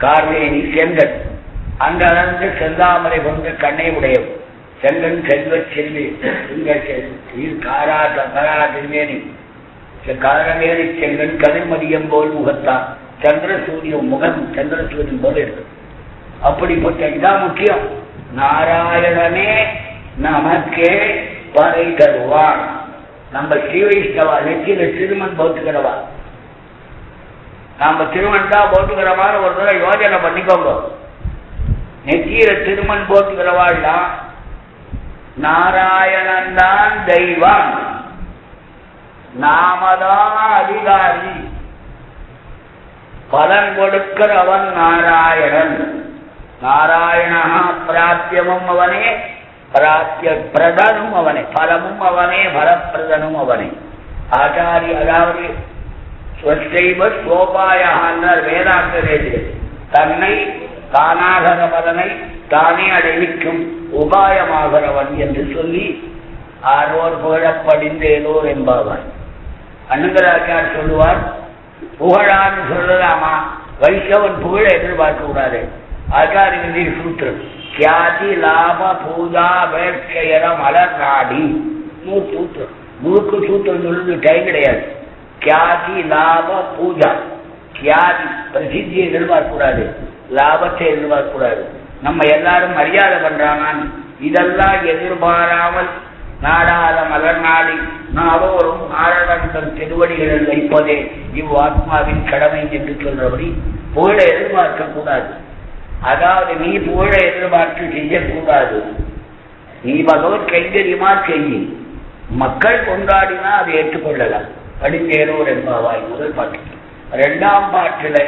Speaker 1: கார்வேணி செங்கன் அங்க அளந்து செந்தாமரை கொண்ட கண்ணை உடையவர் செங்கன் செல்வ செல்வி காரா கரா திருமேனி. காரமேனி செங்கன் கதிர்மதியம் போல் முகத்தான். சந்திர சூரியன் முகம் சந்திர சூரியன் போல இருக்கு. அப்படிப்பட்ட இதான் முக்கியம். நாராயணனே நமக்கே பறை தருவான். நம்ம ஸ்ரீவைஷ்ணவா நெற்றியில திருமண் போட்டுக்கிறவா? நாம திருமண் தான் போட்டுக்கிறவான்னு ஒரு தடவை யோஜனை பண்ணிக்கோங்க. நெற்றியில திருமண் போட்டுக்கிறவாள்லாம் நாராயணன் தான் தெய்வம். நாமதான் அதிகாரி. பலன் கொடுக்கிறவன் நாராயணன். நாராயணா பிராத்தியமும் அவனே. பிராத்திய பிரதனும் அவனே பலமும் அவனே பலப்பிரதனும் அவனே. ஆச்சாரி அதாவது ஸ்வஸ்தைவ சோபாயான்னார் தன்னை தானாகர பலனை தானே அடைவிக்கும் உபாயமாகிறவன் என்று சொல்லி ஆர்வோர் புகழப்படிந்தேனோர் என்பாவார். அண்ணங்கராச்சார் சொல்லுவார் புகழான்னு சொல்லலாமா? வைஷவன் புகழ எதிர்பார்க்க கூடாது ஆச்சாரிய சூத்திரம். கியாதி லாப பூஜா வேட்கையர மலர் நாடி. நூறு சூத்திரம் நூறுக்கு சூத்திரம் சொல்லுது டைம் கிடையாது. கியாதி லாப பூஜா. கியாதி பிரசித்தியை எதிர்பார்க்கக்கூடாது. லாபத்தை எதிர்பார்க்க கூடாது நம்ம எல்லாரும் மரியாதை பண்றாங்க இதெல்லாம் எதிர்பாராமல் நாடாத மலர் நாடி. நாடோறும் நாரணந்தன் திருவடிகளில் வைப்பதே இவ்வாத்மாவின் கடமை என்று சொல்றபடி புகழை எதிர்பார்க்க கூடாது அதாவது நீ புகழ எதிர்பார்த்து செய்யக்கூடாது. நீ பகவத் கைங்கரியமா செய்யி. மக்கள் கொண்டாடினா அதை ஏற்றுக்கொள்ளலாம். படித்தேரோர் என்பவாய் முதல் பாட்டு. இரண்டாம் பாட்டுல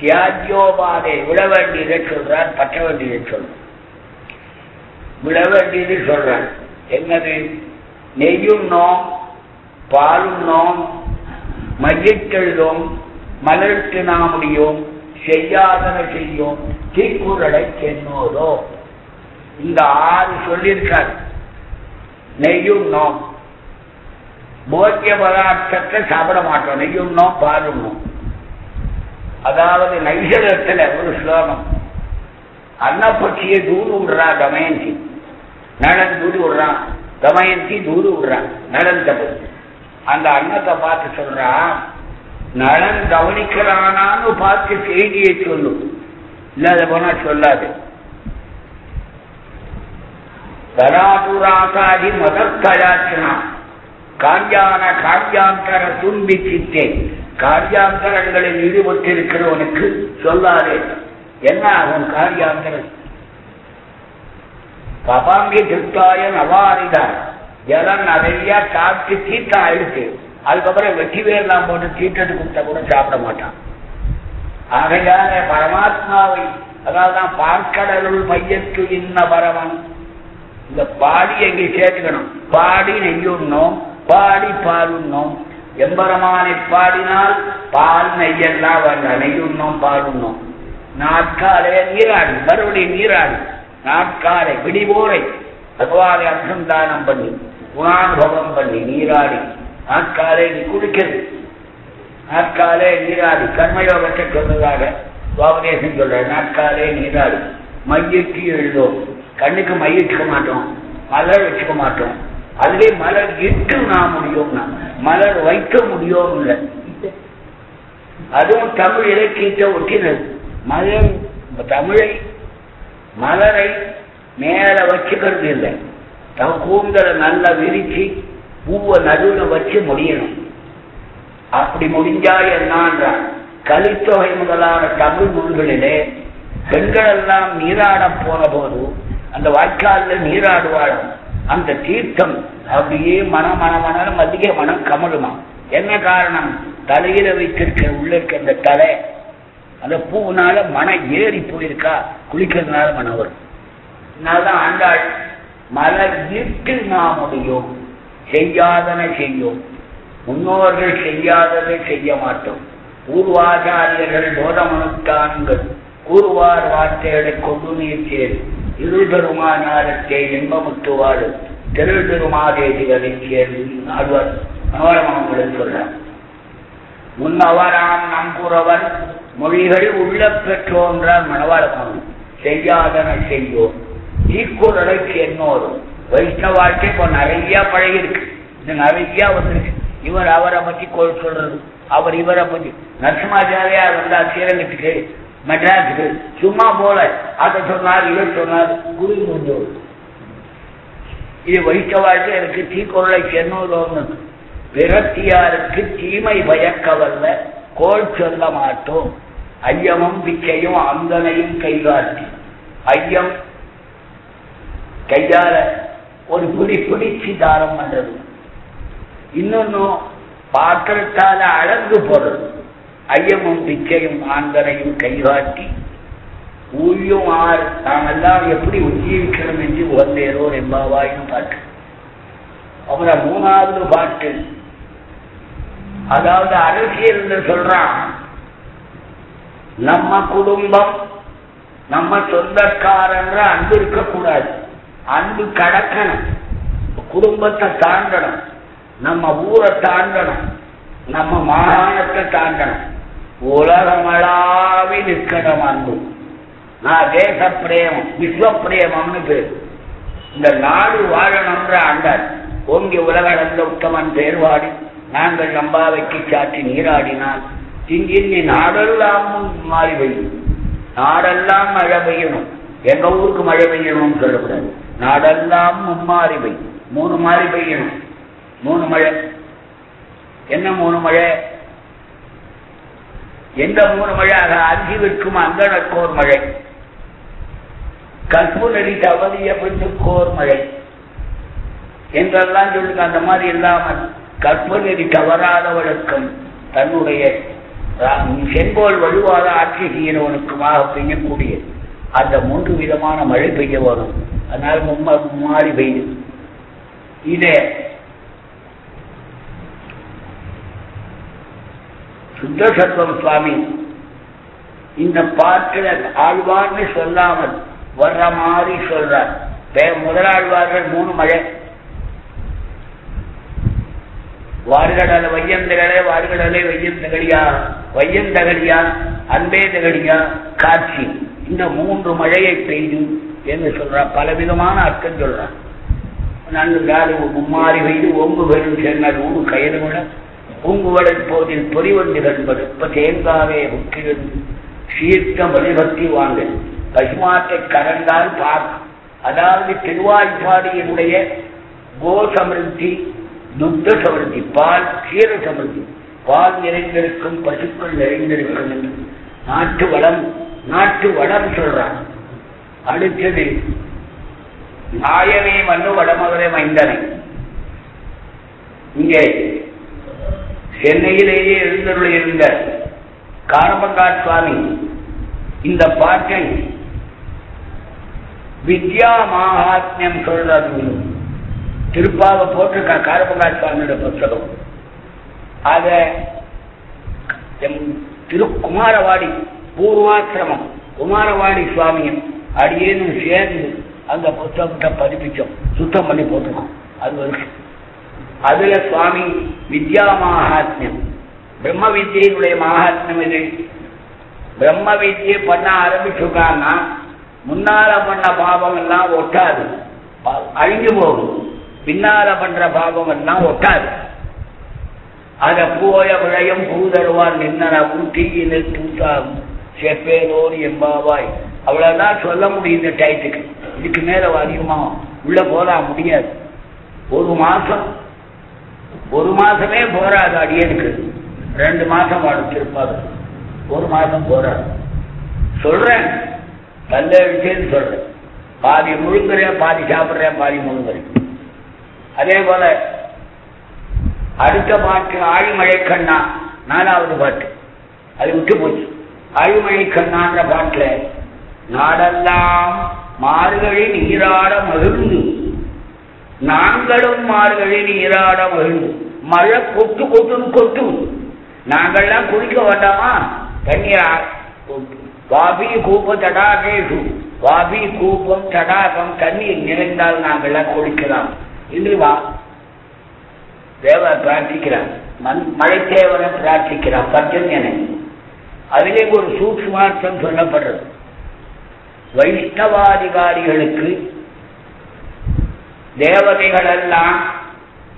Speaker 1: தியாஜ்யோபாதை விட வேண்டியதை சொல்றார் பற்ற வேண்டியதை சொல்றார். விட வேண்டியது சொல்றார். என்னது? நெய்யும் நோம் பாலும் நோம் மையத்தெழுதோம் மலர்த்து நாமுடியோம் செய்யாதன செய்யும் தீக்குறளை சென்னோதோ இந்த ஆறு சொல்லியிருக்கார். நெய்யும் நோம். போக்கிய பதார்த்தத்தை சாப்பிட மாட்டோம். நெய்யும் நோம் பாலும் அதாவது நைசலத்துல ஒரு ஸ்லோகம். அன்னப்பட்சியை தூது விடுறா தமயந்தி. நடன் தூது விடுறான் தமயந்தி தூது விடுறான் நடன் தப்பு அந்த அன்னத்தை பார்த்து சொல்றான் நலன் கவனிக்கிறானான்னு பார்த்து செய்தியை சொல்லும் இல்லாத போனா சொல்லாது. தராதுராசாதி மதத்தயாச்சனா காஞ்சான காஞ்சாந்தர துன்பி சித்தே காரியாந்தரங்களில் ஈடுபட்டிருக்கிறவனுக்கு சொல்லாதே. என்ன அவன் காரியாந்தரம் பபாங்கி திருத்தாய அவாரிதான் ஜலம் நிறைய சாப்பிட்டு தீட்டம் ஆயிடுச்சு அதுக்கப்புறம் வெட்டி வேர்லாம் போட்டு தீட்டத்து கொடுத்தா கூட சாப்பிட மாட்டான். ஆகையால பரமாத்மாவை அதாவது பார்க்கடலுள் மையத்து இன்ன பரவன் இந்த பாடி எங்கே சேர்த்துக்கணும்? பாடி நெய்யுண்ணோம் பாடி பாலுண்ணோம் எம்பரமானை பாடினால் பால் நெய்யெல்லாம் வரல நெய்யுண்ணோம் பாலுண்ணோம் நாட்காலே நீராடி மறுபடியும் நீராடி. நாட்காலை விடிபோரை பகவானை அனுசந்தானம் பண்ணி குணானுபவம் பண்ணி நீராடி. ஆட்காலே நீ குளிக்கிறது. நாட்காலே நீராடு. கர்மயோகத்தை சொன்னதாக சுவாபதேசம் சொல்ற நாட்காலே நீராடு. மையக்கு எழுதோம் கண்ணுக்கு மைய வச்சுக்க மாட்டோம். மலர் வச்சுக்க மாட்டோம். அதுவே மலர் இட்டு நான் முடியும்னா மலர் வைக்க முடியும் இல்லை. அதுவும் தமிழ் இலக்கியத்தை ஒட்டினது. மலர் தமிழை மலரை மேல வச்சுக்கிறது இல்லை. கூந்தலை நல்லா விரிச்சு பூவை நடுவில் வச்சு முடியணும். அப்படி முடிஞ்சா என்னன்ற? கலித்தொகை முதலான தமிழ் நூல்களிலே பெண்கள் எல்லாம் நீராட போன போது அந்த வாய்க்கால நீராடுவாளும். அந்த தீர்த்தம் அப்படியே மன மன மனம் அதிக மனம் கமழுமா. என்ன காரணம்? தலையில வைத்திருக்க உள்ள இருக்க அந்த தலை. அந்த பூவுனால மனம் ஏறி போயிருக்கா? குளிக்கிறதுனால மனம் வரும். அதனாலதான் ஆண்டாள் மலர் ஈட்டு நாம் முடியும் செய்யாதன செய்யும். முன்னோர்கள் செய்யாததை செய்ய மாட்டோம் பூர்வாச்சாரியர்கள் போதமனுத்தான்கள். கூறுவார் வார்த்தைகளை கொண்டு நீர் சேர். இருள் பெருமானாரத்தை இன்பமுத்துவாடு தெருள் பெருமாதேசிகளின் சேர்ந்து ஆழ்வார் மனோரமங்களுக்கு சொல்றார். முன்னவராம் நம்புறவர் மொழிகள் உள்ள பெற்றோன்றார் மணவாளமாகும் செய்யாதன செய்யோம். ஈக்குவலுக்கு என்னோரும் வைஷ்ணவ வாழ்க்கை இப்போ நிறைய பழகி இருக்கு இது நிறைய வந்திருக்கு. இவர் அவரை பத்தி கோல் சொல்றது. அவர் இவரை பத்தி. நரசிம்மாச்சாரியா வந்தா ஸ்ரீரங்கத்துக்கு மெட்ராஸுக்கு சும்மா போல. அதை சொன்னார் இவர் சொன்னார். குரு கொஞ்சம் இது வைஷ்ணவ வாழ்க்கை எனக்கு தீக்குறளை சென்னூர் விரக்தியாருக்கு தீமை பயக்கவல்ல. கோல் சொல்ல மாட்டோம். ஐயமும் பிச்சையும் அந்தனையும் கைகாட்டி. ஐயம் கையால ஒரு குடி பிடிச்சு தாரம் பண்றது. இன்னொன்னு பாத்திரத்தால அழகு போடுறது ஐயமும் பிச்சையும் ஆந்தனையும் கைகாட்டி ஊழியும் ஆறு. நாம் எல்லாம் எப்படி உஜ்ஜீவிக்கணும் என்று உகந்தேரோ எம்பாவாயும் பாட்டு. அப்புறம் மூணாவது பாட்டு. அதாவது அரசியல் சொல்றான் நம்ம குடும்பம் நம்ம சொந்தக்காரன்ற அன்பு இருக்கக்கூடாது. அன்பு கடக்கணும். குடும்பத்தை தாண்டணும் நம்ம ஊரை தாண்டணும் நம்ம மாகாணத்தை தாண்டணும் உலகமளாவி நிற்கணும் அன்பு. நான் தேச பிரேமம் விஸ்வ பிரேமம்னு பேர். இந்த நாடு வாழணும்ன்ற அண்டர் ஓங்கி உலகளந்த உத்தமன் தேர்வாடி நாங்கள் நம்பாவைக்கு சாற்றி நீராடினால் திங்கின்னி நாடெல்லாம் மாறி பெய்யும். நாடெல்லாம் மழை பெய்யணும். எங்க ஊருக்கு மழை பெய்யணும்னு சொல்லக்கூடாது. நாடெல்லாம் மும்மாறி மூணு மாறி பெய்யணும் மூணு மழை. என்ன மூணு மழை? எந்த மூணு மழையாக அஞ்சிவிற்கும் அந்தனக்கோர் மழை? கற்பு நெறி தவறிய பெண்ணுக்கோர் மழை. என்றெல்லாம் சொல்லுங்க அந்த மாதிரி இல்லாமல் கற்பு நெறி வழக்கம் தன்னுடைய செங்கோல் வலுவாத ஆட்சி செய்கிறவனுக்குமாக பெய்யக்கூடிய அந்த மூன்று விதமான மழை பெய்ய வரும் அதனால மும்ம மும்மாறி பெய்யும் இதே சுத்தசத்வம் சுவாமி இந்த பாட்டில் ஆழ்வார்னு சொல்லாமல் வர்ற மாதிரி சொல்றார். முதலாழ்வார்கள் மூணு மழை. வார்கடல வையந்தகளே வார்கடலே வையந்தகடியா வையந்தகடியா அன்பே தகடியா காட்சி. இந்த மூன்று மழையை பெய்து என்று சொல்றான். பலவிதமான அர்த்தம் சொல்றான். நன்கு காலி மும்மாறி வைத்து ஒம்பு பெரும் சென்னால் ஊடு கயிறு விட பூங்குவடல் போதில் பொறிவண்டுகள் இப்ப தேங்காவே முக்கிலிருந்து சீர்த்த வழிபக்தி வாங்க. பசுமாட்டை கடந்தால் பார்க்கும் அதாவது திருவாய்ப்பாடியினுடைய கோ சமிருத்தி துத்த சமிருத்தி பால் சீர சமிருத்தி. பால் நிறைந்திருக்கும் பசுக்கள் நிறைந்திருக்கும் என்று. நாட்டு வளம் நாட்டு வளம் சொல்றான். அடுத்தது நாயமே மண்ணு வடமதுரை மைந்தனை. இங்கே சென்னையிலேயே எழுந்தருள் இருந்த காரமங்காட் சுவாமி இந்த பாட்டை வித்யா மகாத்மியம் சொல்றது திருப்பாவை போட்டிருக்க காரமங்காட் சுவாமியோட புத்தகம். அத திருக்குமாரவாடி பூர்வாசிரமம் குமாரவாடி சுவாமியும் அடியேனும் சேர்ந்து அந்த புத்தகத்தை பதிப்பிச்சோம். சுத்தம் பண்ணி போட்டுக்கோம் அது ஒரு அதுல சுவாமி வித்யா மகாத்மியம். பிரம்ம வித்யினுடைய மகாத்மியம் இது. பிரம்ம வித்யை பண்ண ஆரம்பிச்சுட்டான்னா முன்னால பண்ண பாவம் எல்லாம் ஒட்டாது அழிஞ்சு போகும். பின்னால பண்ற பாவம் எல்லாம் ஒட்டாது. அத போய விழையும் பூதருவான் நின்னனவும் தீயினில் தூசாகும் செப்பேரோடு எம்பாவாய். அவ்வளவுதான் சொல்ல முடியும் இந்த டயத்துக்கு. இதுக்கு மேல அதிகமா உள்ள போதா முடியாது. ஒரு மாசம் ஒரு மாசமே போராது அடியனுக்கு. ரெண்டு மாசம் அடுத்திருப்பாரு ஒரு மாசம் போராது. சொல்றேன். நல்ல விஷயம் சொல்றேன். பாதி முழுங்குறேன் பாதி சாப்பிடுறேன் பாதி முழுங்குறேன். அதே போல அடுத்த பாட்டு ஆழிமழை கண்ணா நாலாவது பாட்டு. அது விட்டு போச்சு. ஆழிமழை கண்ணான்ற பாட்டுல நாடெல்லாம் மார்கழி நீராட மகிழ்ந்து. நாங்களும் மார்கழி நீராட மகிழ்ந்து. மழை கொட்டு கொட்டுன்னு கொட்டு நாங்கள்லாம் குளிக்க வேண்டாமா? தண்ணீரா வாபி கூப்ப தடாகேஷு வாபி கூப்பம் தடாகம் தண்ணீர் நிறைந்தால் நாங்கள்லாம் குளிக்கலாம். என்று வா. தேவ பிரார்த்திக்கிறார். மண் மழை மழைத்தேவனை பிரார்த்திக்கிறான் பர்ஜன்யனை அதிலே ஒரு சூக்மார்த்தம் சொல்லப்படுறது. வைஷ்ணவாதிகாரிகளுக்கு தேவதைகளெல்லாம்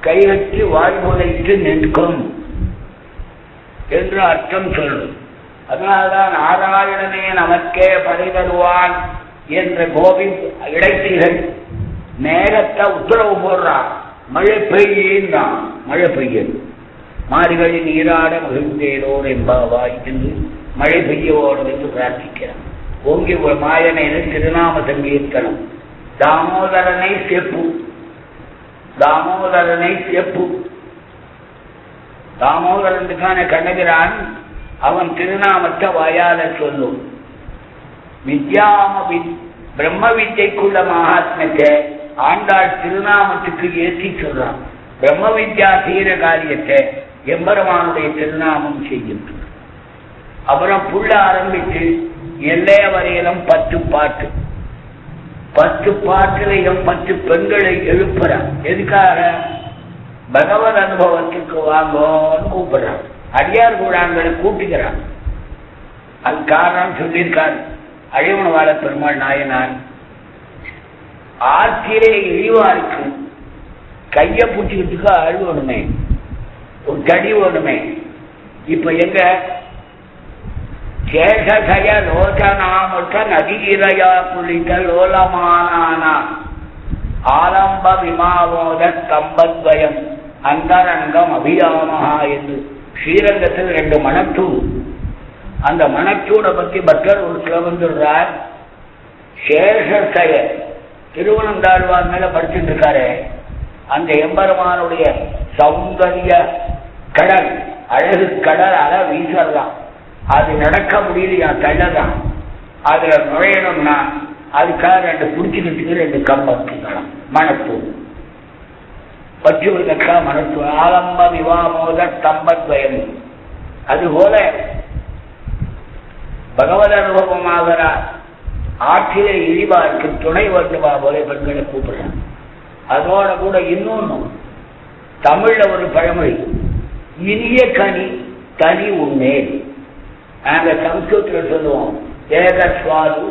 Speaker 1: கைகட்டி வாழ்முனைத்து நிற்கும் என்று அர்த்தம் சொல்லும். அதனால்தான் நாராயணனே நமக்கே பணி தருவான் என்ற கோவிந்த் இடைத்திகள் மேகத்தை உத்தரவு போடுறான். மழை பெய்யின்றான் மழை பெய்யும். மாறிகளின் நீராட மகிழ்ந்தேனோர் என்பாவாய் என்று மழை பெய்ய ஓடும் என்று பிரார்த்திக்கிறான். ஓங்கி மாயனை திருநாம சங்கீர்த்தனம். தாமோதரனை செப்பு. தாமோதரனை செப்பு. தாமோதரனுக்கான கண்ணகிறான் அவன் திருநாமத்தை வாயால சொல்லும். வித்யாம பிரம்ம வித்யக்குள்ள மகாத்மத்தை ஆண்டாள் திருநாமத்துக்கு ஏற்றி சொல்றான். பிரம்ம வித்யா செய்கிற காரியத்தை எம்பெருமானுடைய திருநாமம் செய்யும். அப்புறம் புள்ள ஆரம்பித்து எல்லைய வரையிலும் பத்து பாட்டு. பத்து பாட்டிலையும் பத்து பெண்களை எழுப்புறான். எதுக்காக? பகவத் அனுபவத்துக்கு வாங்கோன்னு கூப்பிடுறான். அடியார் கூடாங்களை கூட்டுகிறான் அது காரணம் சொல்லியிருக்கார். அழிவுணவாள பெருமாள் நாயனார். ஆற்றிலே இழிவாருக்கு கைய பிடிச்சிக்கிறதுக்கு அழுவணுமே. ஒரு தடி வேணுமே. இப்ப எங்க? கேசகய லோச்சனாமுற்ற நதியிரையா குளித்த லோலமானானா ஆலம்ப விமாவோத ஸ்தம்பத்வயம் அந்தரங்கம் அபியாமகா என்று ஸ்ரீரங்கத்தில் ரெண்டு மணத்தூள் அந்த மணச்சூடை பத்தி பக்தர் ஒரு சிலவன் சொல்றார். சேஷசய திருவனந்தாழ்வார் மேல படிச்சுட்டு இருக்காரு. அந்த எம்பெருமானுடைய சௌந்தரிய கடல் அழகு கடல் அல வீசலாம் அது நடக்க முடியலையா தள்ளதான் அதுல நுழையணும்னா அதுக்காக ரெண்டு பிடிச்சுக்கிட்டு ரெண்டு கம்பத்துக்கலாம் மணப்பூ. பச்சுவதற்கா மனப்பு ஆலம்ப விவாமோத தம்பத்வயம். அதுபோல பகவத் அனுபவமாகிறார் ஆற்றிலே இழிவாருக்கு துணை வேண்டுமா போல பெண்களை கூப்பிடுறாங்க அதோட கூட இன்னொன்னு தமிழ்ல ஒரு பழமொழி இனிய கனி தனி உண்மை நாங்க சம்ஸ்கிருத்தில் சொல்லுவோம் ஏக சுவாது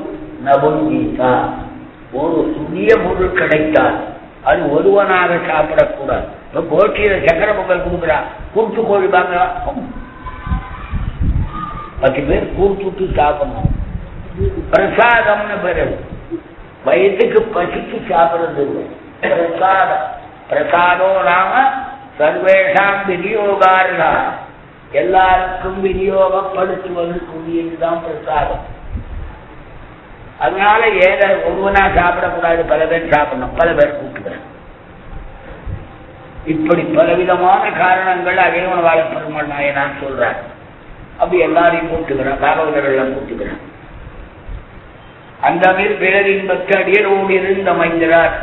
Speaker 1: நபுங்கீதா ஒரு சுதிய பொருள் கிடைத்தால் அது ஒருவனாக சாப்பிடக்கூடாது. இப்ப சக்கர பொங்கல் கொடுக்குறான் கூட்டு கோழி வாங்கலாம் பத்து பேர் கூட்டுட்டு சாப்பிடணும். பிரசாதம்னு பேரு. வயிற்றுக்கு பசிக்கு சாப்பிடுறது பிரசாதம். பிரசாதம் நாம சர்வேஷாம் விநியோகார்களா எல்லாருக்கும் விநியோகப்படுத்துவதற்குரியதுதான் பிரசாதம். அதனால ஏத ஒவ்வொன்றா சாப்பிடக்கூடாது பல பேர் சாப்பிடணும் பல பேர் கூப்பிடுறாங்க இப்படி பலவிதமான காரணங்கள் அகைவனவாய பெருமாள் நாயனார் சொல்றார். அப்படி எல்லாரையும் கூட்டுகிறான் பாகவதர்கள் கூட்டுகிறான் அந்த மேல் பேரின்பத்து அடியரோடு இருந்த மைந்தரார்.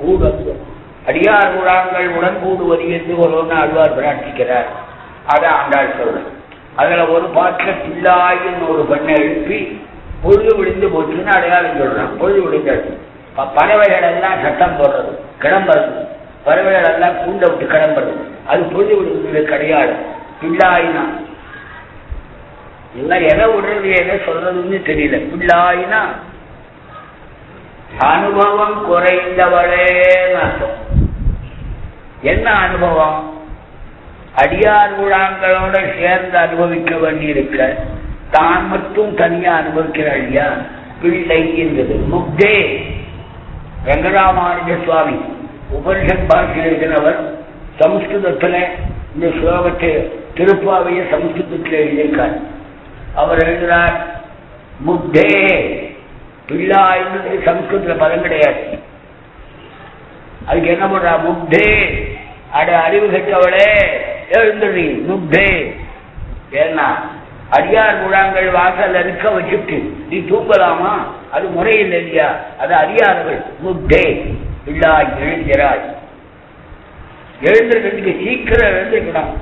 Speaker 1: கூட அடியார் குழாங்கள் உடன் கூடுவது என்று ஒருவன் ஆழ்வார் பிரார்த்திக்கிறார். அதை ஆண்டாள் சொல்ற அதுல ஒரு பாட்டில பிள்ளாயின்னு ஒரு பெண்ணை எழுப்பி பொழுது விழுந்து போச்சுன்னு அடையாளம் சொல்றான். பொழுது விழுந்தது பறவைகள் எல்லாம் சட்டம் போடுறது கிளம்புறது. பறவைகள் எல்லாம் கூண்ட விட்டு கிளம்புறது. அது பொழுது விழுந்தது கிடையாது பிள்ளாயினா. எல்லாம் எதை விடுறது எதை சொல்றதுன்னு தெரியல. பிள்ளாயினா அனுபவம் குறைந்தவளே அர்த்தம் என்ன அனுபவம்? அடியார் குழாங்களோட சேர்ந்து அனுபவிக்க வேண்டியிருக்க தான் மட்டும் தனியா அனுபவிக்கிற அடியா பிள்ளை என்பது முக்தே. வெங்கடாமானுஜ சுவாமி உபனிஷத் பாஷையில் இருக்கிறவர் சம்ஸ்கிருதத்தில் இந்த ஸ்லோகத்தை திருப்பாவைய சம்ஸ்கிருதத்தில் எழுதியிருக்கார். அவர் எழுதினார் முக்தே. பிள்ளா என்பது சம்ஸ்கிருதத்தில் பதம் கிடையாது. அதுக்கு என்ன பண்றா? முக்தே அட அறிவு கெட்டவளே எழுந்துடி முக்தே ஏன்னா அடியார் குழாங்கள் வாசல் இருக்க வச்சுட்டு நீ தூங்கலாமா? அது முறையில் இல்லையா? அது அறியாதவள் முக்தே பில்லா எழுந்திராய். எழுந்திருக்கிறதுக்கு சீக்கிரம் எழுந்திருக்கணும்.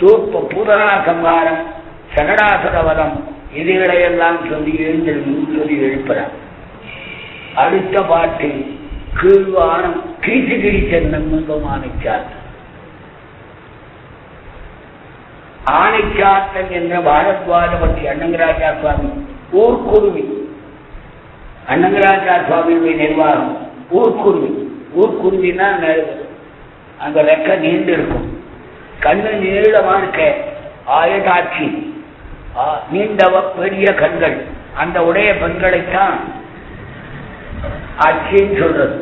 Speaker 1: சூப்ப பூதனா சம்ஹாரம் சகடாசுரவதம். இதுகளையெல்லாம் சொல்லி எழுந்திருக்கணும் சொல்லி எழுப்பலாம் அடுத்த பாட்டு கீழ்வானம் கிழிச்சு கிழிச்சென்னும் ஆணைச்சாத்தன் ஆணைச்சாத்தன் என்ற பாரத்வாஜ பற்றி அண்ணங்கராஜா சுவாமி ஊர்க்குருவி அண்ணங்கராஜா சுவாமியுடைய நிர்வாகம் ஊர்க்குருவி ஊர்க்குருவினா அந்த ரெக்க நீண்டு இருக்கும். கண்ணு நீளமா இருக்க ஆயதாட்சி. நீண்டவ பெரிய கண்கள். அந்த உடைய பெண்களைத்தான் அச்சின்னு சொல்றது.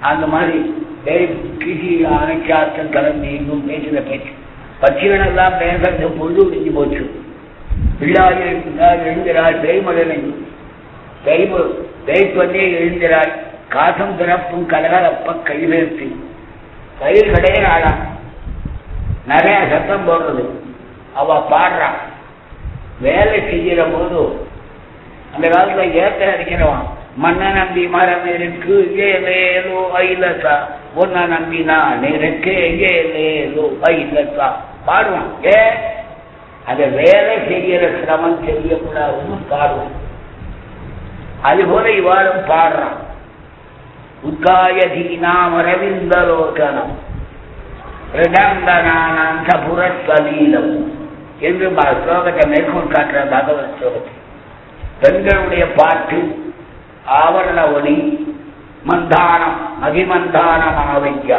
Speaker 1: அந்த மாதிரி கிசி அணைச்சாத்தன் கலந்து எங்கும் பேசுகிற பேச்சு. பட்சிகள் எல்லாம் பேசுறது பொழுது முடிஞ்சு போச்சு. பிள்ளாய் எழுந்திராய் பேய்மலனை பேய்மு பேய்ப்பந்தே எழுந்திராய். காசம் பிறப்பும் கலகலப்ப கைவேர்த்து கயிறு கடையே ஆடாம் நிறைய சத்தம் போடுறது. அவ பாடுறான் வேலை செய்கிற போது அந்த காலத்துல ஏத்த அடிக்கிறவான் மன்ன நம்பி மரம் இருக்கு ஏலேலோ ஐலசா ஒன்ன நம்பினா நிறக்கு ஏலேலோ ஐலசா. பாடுவான். ஏ அத வேலை செய்கிற சிரமம் செய்யக்கூடாதுன்னு பாடுவான். அதுபோல இவாளும் பாடுறான். உத்காயதீனாம் அரவிந்தலோகனம் ரிடங்கனானாம் சபுரஸ்வலீலம் என்று ஸ்லோகத்தை மேற்கொள் காட்டுற பகவத் ஸ்லோகத்தை பெண்களுடைய பாட்டு ஆவரண ஒளி மந்தானம் மகிமந்தானம் ஆவைக்கா.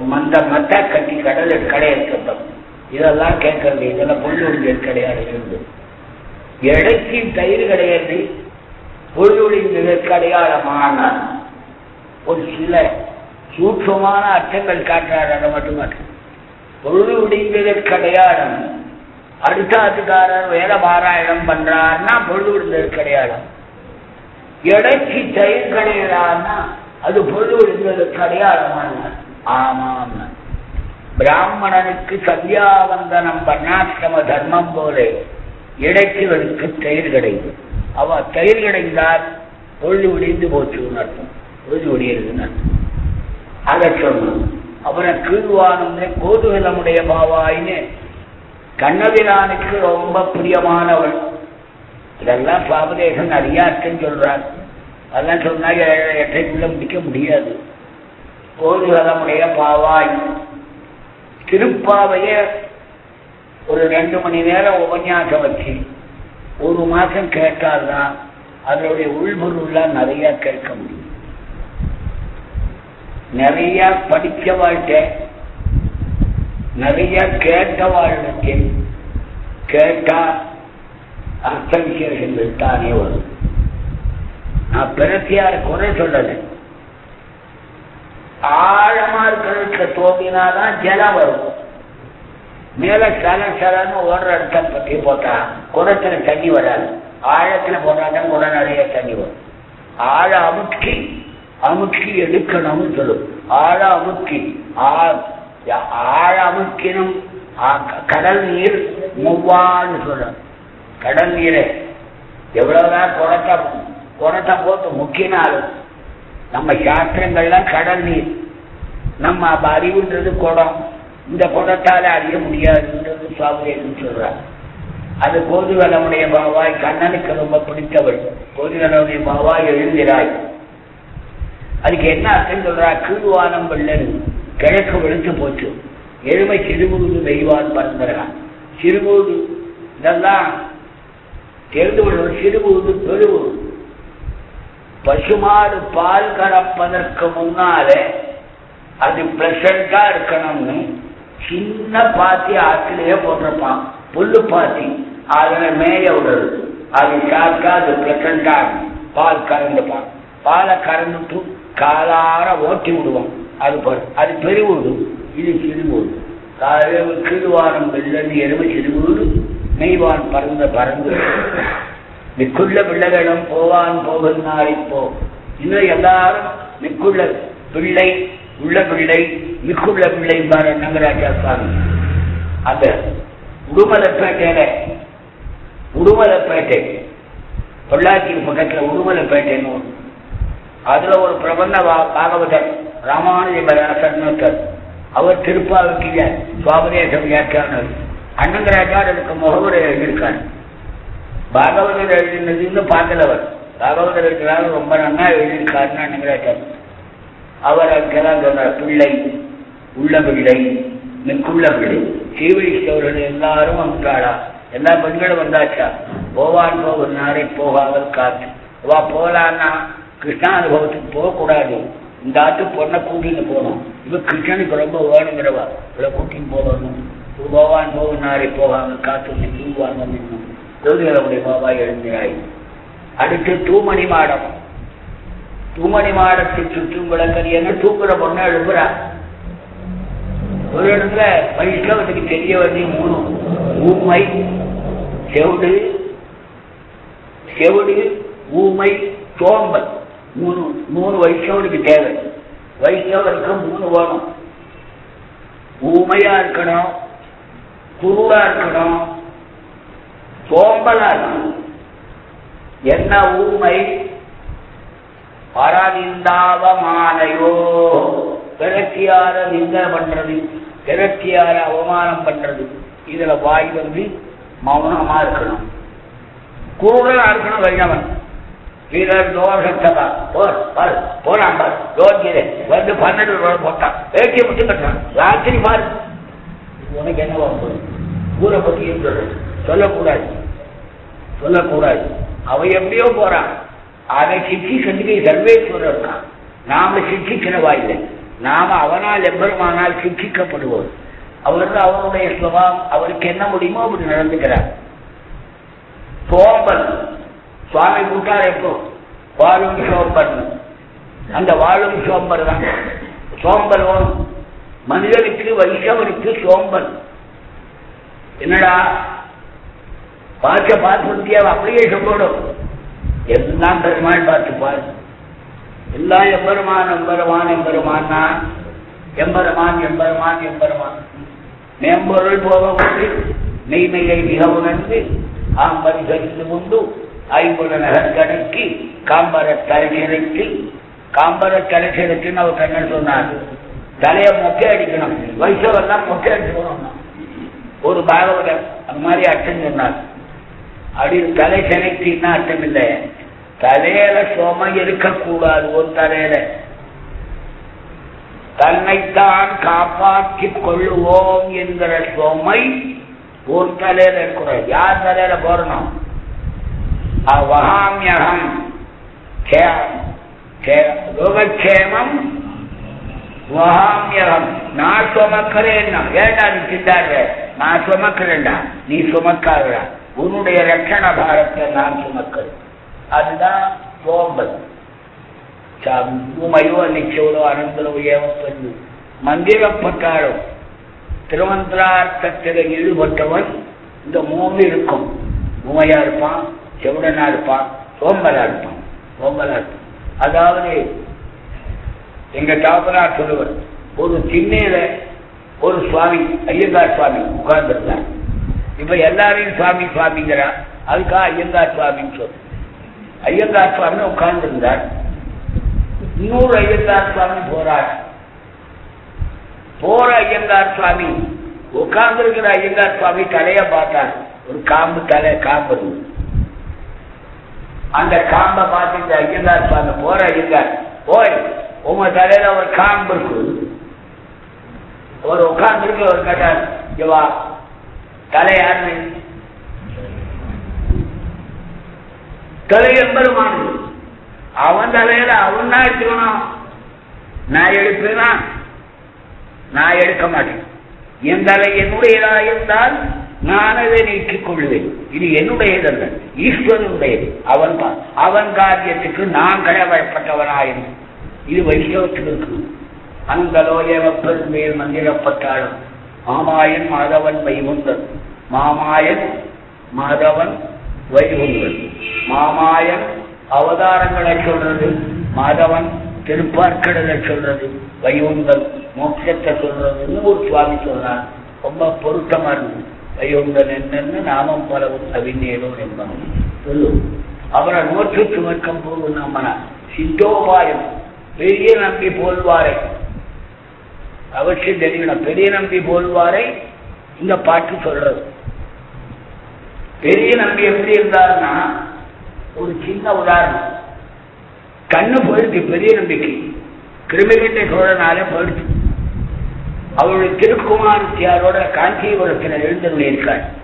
Speaker 1: மந்த மத்த கட்டி கடல் கடையற்கட்டும் இதெல்லாம் கேட்கறது இதெல்லாம் பொண்ணு கிடையாது இருந்து இடைச்சி தயிர் கிடையாது. பொழுதொழிந்ததற்கு அடையாளமான ஒரு சில சூட்சமான அர்த்தங்கள் காட்டுறாரு அதை மட்டும் பொழுது விடிந்ததற்கு அடையாளம் அடுத்தாத்துக்காரர் வேத பாராயணம் பண்றாருன்னா பொழுது விழுந்தது கிடையாது. இடைக்கு தயிர் கிடையாதுன்னா அது பொழுது விழுந்தது அடையாளமான ஆமாம். பிராமணனுக்கு சந்தியாவந்தனம் பண்ணாசிரம தர்மம் போல இடைக்குகளுக்கு தயிர் கிடைக்கும். அவ தயிர் கிடைந்தால் பொழுது விடிந்து போச்சுன்னு அர்த்தம். பொழுது விடியறதுன்னு அர்த்தம். அதை சொன்னோம் அவரை கீழ்வானம்னு கோதுகலமுடைய பாவாயின்னு கண்ணபிரானுக்கு ரொம்ப பிரியமானவள். இதெல்லாம் பாபதேசன் நிறையாற்றுன்னு சொல்றார். அதெல்லாம் சொன்னா எட்டைக்குள்ள முடிக்க முடியாது. கோதுகலமுடைய பாவாய். திருப்பாவைய ஒரு ரெண்டு மணி நேரம் உபன்யாசம் வச்சு ஒரு மாசம் கேட்டால்தான் அதனுடைய உள்பொருள்லாம் நிறைய கேட்க முடியும். நிறைய படிச்ச வாழ்க்கை நிறைய கேட்ட வாழ்க்கை கேட்டா அர்த்த விசேஷங்கள் தானே வரும் நான் பிறத்தியார குறை சொல்லலை. ஆழமா இருக்கிற தோப்பினாதான் ஜலம் வரும். மேல சல சலன்னு ஓடுற இடத்த பற்றி போட்டா குடத்துல தண்ணி வராது. ஆழத்துல போட்டாதான் குடம் நிறைய தண்ணி வரும். ஆழ அமுக்கி அமுக்கி எடுக்கணும்னு சொல்லும் ஆழ அமுக்கி ஆழமுக்கினும் கடல் நீர் மூவான்னு சொல்ற கடல் நீரை. எவ்வளவுதான் குடத்தை குடத்தை போட்டு முக்கினாலும் நம்ம சாஸ்திரங்கள்லாம் கடல் நீர். நம்ம அறிவுன்றது குடம். இந்த குடத்தால அறிய முடியாதுன்றது சுவாமியன் சொல்றார். அது கோதுவலமுடைய பாவாய் கண்ணனுக்கு ரொம்ப பிடித்தவள். கோதுவலமுடைய பாவாய் எழுந்திராய். அதுக்கு என்ன அர்த்தம் சொல்றா? கீழ்வானம் வெள்ளரு கிழக்கு வெளுத்து போச்சு. எருமை சிறுமுகுது வெய்வான் பரந்தரகான் சிறுபூது இதெல்லாம் தெரிந்து கொள்வது சிறுமுகுது பெருபூது பசுமாடு பால் கறப்பதற்கு முன்னாலே அது பிளசண்டா இருக்கணும்னு சின்ன பாத்தி ஆற்றிலேயே போட்டிருப்பான். புல்லு பாத்தி. அதுல மேய விடுறது. அது சாப்பிட்டா அது பிளசண்டா பால் கறந்துப்பான். பாலை கறந்துட்டு காலார ஓட்டி விடுவான். அது அது பெருவூடு இது சிறுவூடு காலையில் கீழ்வானம் வெள்ளன்னு எருமை சிறுவூடு மெய்வான் பறந்த பறந்து. மிக்குள்ள பிள்ளைகளும் போவான் போகுன்னாரி போ இன்னும் எல்லாரும் மிக்குள்ள பிள்ளை உள்ள பிள்ளை மிக்குள்ள பிள்ளை பாரு நங்கராஜா சுவாமி அந்த உடுமலைப்பேட்டையில உடுமலைப்பேட்டை. பொள்ளாச்சி பக்கத்துல உடுமலைப்பேட்டைன்னு ஒன்று அதுல ஒரு பிரபந்த பாகவதர் ராமானுஜபராசர் அவர் திருப்பாவுக்கு சுவாபதேசம் வியாக்கியானர் அண்ணங்கராஜார் அதுக்கு முகவரை எழுதியிருக்கார். பாகவதர் எழுதினதுன்னு பார்க்கலவர் பாகவதர் இருக்கிறாரு ரொம்ப நன்னா எழுதியிருக்காருன்னு அண்ணங்கராஜார் அவர் அதுக்கெல்லாம் சொன்னார் பிள்ளை உள்ள பிள்ளை மிக்குள்ள பிள்ளை சீவழித்தவர்கள் எல்லாரும் வந்துட்டாளா? எல்லா பெண்களும் வந்தாச்சா? போவான் ஒரு நாரை போகாமல் காத்து. வா போலான்னா கிருஷ்ணானுபவத்துக்கு போகக்கூடாது. இந்த ஆட்டு பொண்ணை கூட்டின்னு போகணும். இவ கிருஷ்ணனுக்கு ரொம்ப வேணுங்கிறவா. இவளை கூட்டின்னு போகணும். போவான் போகும் போவாங்க காத்து தூங்குவாங்க ஜோதிகளுடைய பாபா எழுந்திராய். அடுத்து தூமணி மாடம். தூமணி மாடத்தை சுற்றும் விளக்கறியன்னு தூங்குற பொண்ணை எழுப்புறா? ஒரு இடத்துல வைஷ்ணவத்துக்கு தெரிய வேண்டிய மூணு. ஊமை செவிடு செவிடு ஊமை சோம்பல் மூணு மூணு வைஷ்ணவனுக்கு தேவை. வைஷ்ணவருக்கு மூணு வேணும் ஊமையா இருக்கணும் குருடா இருக்கணும் சோம்பலா இருக்கணும். என்ன ஊமை? பரநிந்தாவமானையோ கிழக்கியார நிந்த பண்றது கிழக்கியார அவமானம் பண்றது. இதுல வாய் வந்து மௌனமா இருக்கணும். குருடா இருக்கணும் வைணவன் வீரர் தோஷத்ததா போர் பாரு போறான் பாரு. யோகியரே வந்து பன்னெண்டு ரூபாய் போட்டான். வேட்டியை மட்டும் கட்டுறான். ராத்திரி பாரு உனக்கு என்ன போகுது ஊரை பத்தி சொல்றது சொல்லக்கூடாது. சொல்லக்கூடாது. அவ எப்படியோ போறான். அதை சிக்ஷிக்கிறதுக்கு சர்வேஸ்வரர் இருக்கான். நாம சிக்ஷிக்கிறவா இல்லை நாம அவனால் எம்பெருமானால் சிக்ஷிக்கப்படுவோம் அவருக்கு அவருடைய சுபாவம் அவருக்கு என்ன முடியுமோ அப்படி நடந்துக்கிறார். சோம்பல் சுவாமி கூட்டார் எப்போ? வாழும் சோம்பர் அந்த வாழும் சோம்பர் தான். சோம்பல் வரும் மனிதனுக்கு வைஷவனுக்கு சோம்பல். என்னடா? பார்க்க பார்த்து அப்படியே சொல்லணும் எல்லாம் பெருமாள் பார்த்துப்பார் எல்லாம் எம்பெருமான் எம்பெருமான் எம்பெருமான்னா? எம்பெருமான் எம்பெருமான் எம்பெருமான். மேம்பொருள் போக உண்டு மெய்மையை மிக உணர்ந்து ஆம்பரி கழித்து உண்டு. ஐம்பது நகர் காம்பர தலைச்சிறைக்கு காம்பர தலைச்சிறைக்குன்னு அவர் கண்ணன் சொன்னார். தலையை மொக்கை அடிக்கணும். வைசவெல்லாம் மொக்கை அடிச்சுக்கணும் ஒரு பாகவதர் அந்த மாதிரி அர்த்தம் சொன்னார். அப்படி தலை சினைக்குன்னா அர்த்தம் இல்லை. தலையில சோம இருக்கக்கூடாது ஒரு தலையில. தன்னைத்தான் காப்பாற்றிக் கொள்ளுவோம் என்கிற சோமை ஒரு தலையில இருக்கிறோம் யார் தலையில போறணும் வகாமியகம் யோகக்ஷேமம் வகாமியகம் நான் சுமக்கிறேன் ஏண்டா நீ திட்டாரு நான் சுமக்கிறேன்டா நீ சுமக்காதடா. உன்னுடைய ரட்சண பாரத்தை நான் சுமக்கிறேன். அதுதான் சோம்பல் உமையோ நிச்சயோ அனந்தரோ ஏவப்பது மந்திரப்பட்டாலும் திருமந்திரார்த்தத்தில் ஈடுபட்டவன் இந்த மூணு இருக்கும் உமையா இருப்பான். செவிடனா இருப்பான் சோம்பலா இருப்பான் சோம்பலா இருப்பான் அதாவது எங்க தாப்பனா சொல்லுவர் ஒரு திண்ணையில ஒரு சுவாமி ஐயங்கார் சுவாமி உட்கார்ந்துருந்தார். இப்ப எல்லாரையும் சுவாமி சுவாமிங்கிறா அதுக்காக ஐயங்கார் சுவாமின்னு சொல்லு ஐயங்கார் சுவாமி உட்கார்ந்துருந்தார். இன்னொரு ஐயங்கார் சுவாமி போறார். போற ஐயங்கார் சுவாமி உட்கார்ந்து இருக்கிற ஐயங்கார் சுவாமி தலைய பார்த்தார். ஒரு காம்பு தலை காம்பு அந்த காம்ப பார்த்துட்டு ஐயங்கார் சுவாமி போற ஐயங்கார் போய் உங்க தலையில ஒரு காம்பு இருக்கு. ஒரு உட்கார்ந்து இருக்கு ஒரு கட்டார் இவா தலை யாரு தலை எம்பெருமான் அவன் தலையில அவன் தான் எடுத்துக்கணும். நான் எடுப்பேனா? நான் எடுக்க மாட்டேன். என் தலை என்னுடையதா இருந்தால் நான் அதை நீக்கிக் கொள்வேன். இது என்னுடையதல்ல. ஈஸ்வரனுடையது. அவன் அவன் காரியத்துக்கு நான் கடவழப்பட்டவனாயின் இது வைஷ்ணவத்துக்கு இருக்கு. அங்கலோ ஏவப்பெரு மேல் மந்திரப்பட்டாலும் மாமாயன் மாதவன் வைகுந்தன். மாமாயன் மாதவன் வைகுந்தன். மாமாயன் அவதாரங்களை சொல்றது மாதவன் திருப்பார்க்கடலை சொல்றது வைகுந்தன் மோட்சத்தை சொல்றதுன்னு ஒரு சுவாமி சொல்றான் ரொம்ப பொருத்தமா இருந்தது. வைகுந்தன் என்னென்ன நாமம் பலவும் அவிநேரும் என்பவன் சொல்லும் அவரை நோற்று சுமக்கம் போது நம்மனா சித்தோபாயம். பெரிய நம்பி போல்வாரை. அவசியம் தெரியணும். பெரிய நம்பி போல்வாரை இந்த பாட்டு சொல்றது. பெரிய நம்பி எப்படி இருந்தாருன்னா ஒரு சின்ன உதாரணம். கண்ணு போயிடுச்சு பெரிய நம்பிக்கை. கிருமிகிட்ட சோழனாலே போயிடுச்சு. அவருடைய திருக்குமாரத்தியாரோட காஞ்சிபுரத்தில் எழுந்து இருக்கார்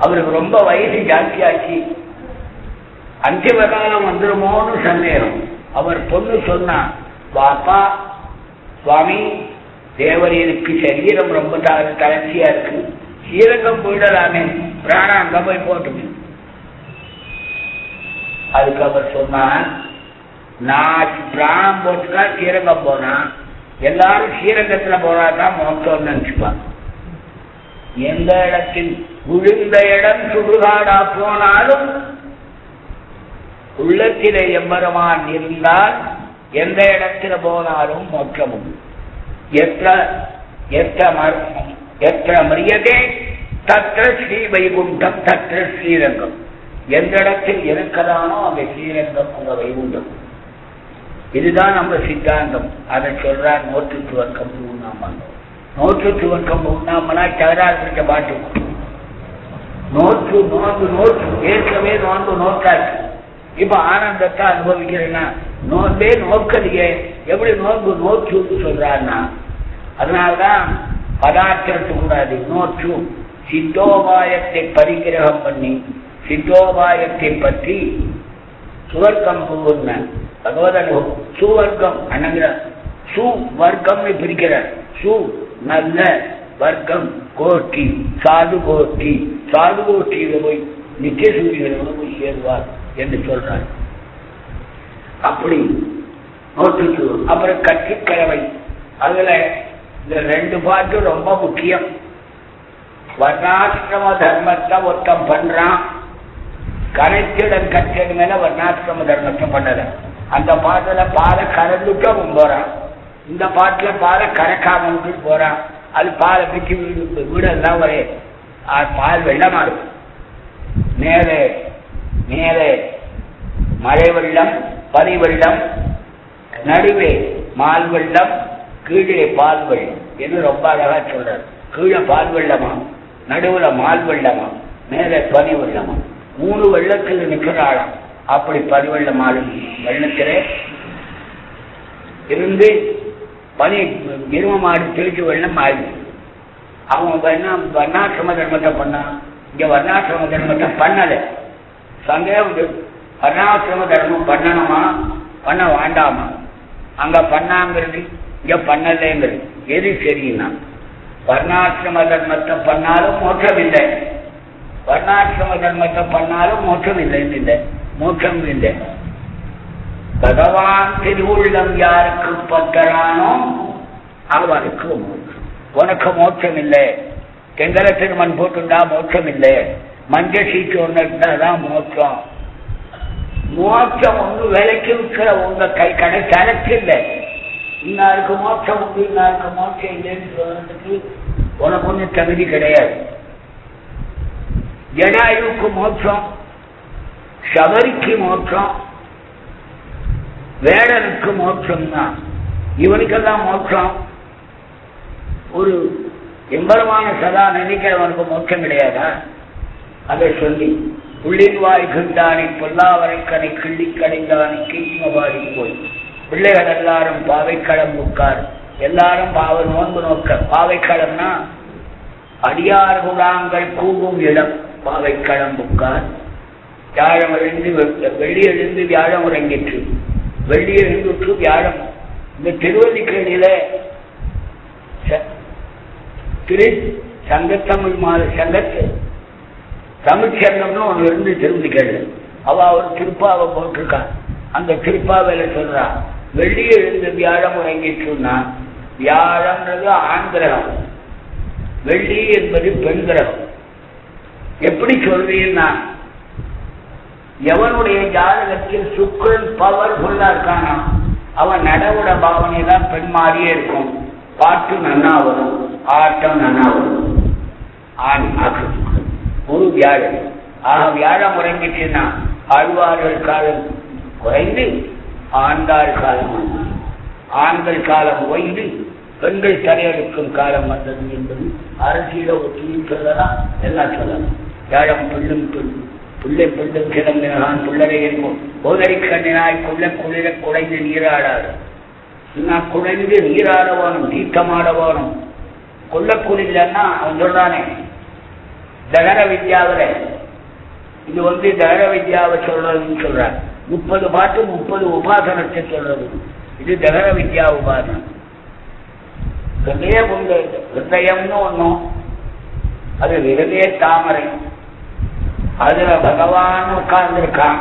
Speaker 1: அவருக்கு ரொம்ப வயசு ஜாஸ்தியாச்சு. அஞ்சு காலம் வந்துருமோன்னு சந்தேகம். அவர் பொண்ணு சொன்னா வாப்பா சுவாமி தேவரீருக்கு சரீரம் ரொம்ப தளர்ச்சியா இருக்கு. ஸ்ரீரங்கம் போயிடலாமே. பிராணம் அங்க போய் போட்டுமே. அதுக்கு அவர் சொன்னார் நான் பிராணம் போட்டுதான் ஸ்ரீரங்கம் போனான் எல்லாரும் ஸ்ரீரங்கத்துல போனாதான் மோட்சம் நினைச்சுப்பாங்க. எந்த இடத்தில் விழுந்த இடம் சுடுகாடா போனாலும் உள்ளத்திலே எம்பெருமான் இருந்தால் எந்த இடத்துல போனாலும் மோட்சமும். எத்த எத்த எத்த மரியதே தத்திர ஸ்ரீ வைகுண்டம் தத்திர ஸ்ரீரங்கம். எந்த இடத்தில் இருக்கிறானோ அந்த ஸ்ரீரங்கம் அந்த வைகுண்டம். இதுதான் நம்ம சித்தாந்தம். அதை சொல்றார் நோற்று துவக்கம் பூர்ணாமல் நோற்று துவக்கம் பூர்ணாமலா தகராறு பிடிச்ச பாட்டு. நோற்று நோன்பு நோற்று. ஏற்கனவே நோன்பு நோக்காச்சு இப்ப ஆனந்தத்தை அனுபவிக்கிறேன்னா நோன்பே நோக்கலையே. எப்படி நோன்பு நோற்று சொல்றாருன்னா அதனால்தான் பதார்த்தத்து கூடாது. நோற்று. சித்தோபாயத்தை பரிகிரகம் பண்ணி சித்தோபாயத்தை பற்றி சுவர்க்கம் புகுந்த பகவத் அனுபவம் சுவர்க்கம் அண்ணங்கிற சு வர்க்கம்னு பிரிக்கிறார் சு நல்ல வர்க்கம் கோட்டி சாது கோட்டி. சாது கோட்டியில போய் நித்திய சூரியனோட போய் சேருவார் என்று சொல்றார். அப்படி நோட்டுக்கு அப்புறம் கட்சிக்கிழமை அதுல இந்த ரெண்டு பாட்டு ரொம்ப முக்கியம். வர்ணாசிரம தர்மத்தை ஒருத்தம் பண்றான். கணக்கிடம் கச்சது மேல வர்ணாசிரம தர்மத்தை பண்ணல. அந்த பாட்டுல பாலை கறந்துட்டு அவன் போறான். இந்த பாட்டுல பாலை கறக்காம விட்டுட்டு போறான். அது பாலை பிச்சு வீடு வீடெல்லாம் ஒரே பால் வெள்ளமா இருக்கும். மேலே மேலே மழை வெள்ளம் பனி வெள்ளம் நடுவே மால் வெள்ளம் கீழே பால் வெள்ளம் என்று ரொம்ப அழகா சொல்றாரு. கீழே பால் வெள்ளமா? நடுவுல மால் வெள்ளமா? மேலே பனி வெள்ளமா? மூணு வெள்ளத்தில் நிற்கிறாளாம் அப்படி பனி மாடு ஆளும் வெள்ளத்திலே இருந்து பனி எரும மாடு திருச்சி வெள்ளம் ஆயிடுச்சு. அவன் பண்ணா வர்ணாசிரம தர்மத்தை பண்ணான் இங்க வர்ணாசிரம தர்மத்தை பண்ணல. சந்தேகம் வர்ணாசிரம தர்மம் பண்ணணுமா? பண்ண வேண்டாமா? அங்க பண்ணாங்கிறது இங்க பண்ணலைங்கிறது. எது சரின்னா வர்ணாசிரம தர்மத்தை பண்ணாலும் மோட்சம் இல்லை. வர்ணாசிரம தர்மத்தை பண்ணாலும் மோட்சம் இல்லைன்னு இல்லை. மோட்சம் வேண்டும் பகவான் திருவுள்ளம் யாருக்கு பத்தரானோ அவருக்கு உனக்கு மோட்சம் இல்லை கெங்கல மண் போட்டுண்டா மோட்சம் இல்லை மஞ்ச சீட்டு ஒன்றுதான் மோட்சம் மோட்சம் ஒன்று விலைக்கு விற்கிற உங்க கை கடை கணக்கு இல்லை இன்னாருக்கு மோட்சம் உண்டு இன்னாருக்கு மோட்சம் இல்லைன்னு சொல்றதுக்கு உனக்கு ஒன்றும் தகுதி கிடையாது ஜனாயுக்கு மோட்சம் சபரிக்கு மோட்சம் வேடனுக்கு மோட்சம் தான் இவனுக்கெல்லாம் மோட்சம் ஒரு எம்பரமான சதா நினைக்கிறவனுக்கு மோட்சம் கிடையாதா? அதை சொல்லி புள்ளின் வாய் கண்டானை பொல்லாவரைக்கனை கிள்ளி கடைந்தானை கீழ்மபாடி போய். பிள்ளைகள் எல்லாரும் பாவைக்களம் உட்கார். எல்லாரும் பாவ நோன்பு நோக்க. பாவைக்களம்னா அடியார் குழாங்கள் கூவும் இடம். பாவைக்களம் உட்கார். வியாழம் எழுந்து வெள்ளி எழுந்து வியாழம் உறங்கிற்று. வெள்ளி எழுந்துற்று வியாழம். இந்த திருவல்லிக்கேணியில திரு சங்கத்தமிழ் மாத சங்கத்து தமிழ்ச்சங்கம்னு ஒன்று இருந்து திருவல்லிக்கேணி. அவ ஒரு திருப்பாவை போட்டிருக்கா. அந்த திருப்பாவையில சொல்றா வெள்ளி எழுந்து வியாழம் உறங்கிட்டுன்னா வியாழம்ன்றது ஆண் கிரகம். வெள்ளி என்பது பெண் கிரகம். எப்படி சொல்றீங்கன்னா எவனுடைய ஜாதகத்தில் சுக்கரன் பவர்ஃபுல்லா இருக்கானா அவன் நடவுட பாவனை தான் பெண் மாதிரியே இருக்கும். பாட்டு நன்னா வரும் ஆட்டம் நன்னா வரும். ஆண் ஆக்கு ஒரு வியாழன். ஆக வியாழம் உறங்கிச்சுன்னா ஆழ்வார்கள் காலம் குறைந்து ஆண்டாள் காலம் வந்தது ஆண்கள் காலம் ஓய்ந்து பெண்கள் தலையெடுக்கும் காலம் வந்தது என்பது அரசியல ஒத்தியும் சொல்லலாம் எல்லாம் சொல்லலாம். வியாழம் பெண்ணும் பெண்ணும். புள்ளை பிள்ளும் கிளம்பினான் புள்ளரை இருக்கும் போதரை கண்ணினாய் குள்ள குளிர குடைந்து நீராடாது. நான் குழைந்து நீராடவானும் தீர்த்தமாடவானும் கொல்ல குளிர்லன்னா அவன் சொல்றானே தகர வித்யாவில் இது வந்து தகர வித்யாவை சொல்றதுன்னு சொல்றான் முப்பது பாட்டு முப்பது உபாசனத்தை சொல்றது. இது தகர வித்யா உபாசனம். ஹிருதயம் உண்டு ஹிருதயம்னு ஒண்ணும் அது விருதே தாமரை. அதுல பகவான் உட்கார்ந்திருக்கான்.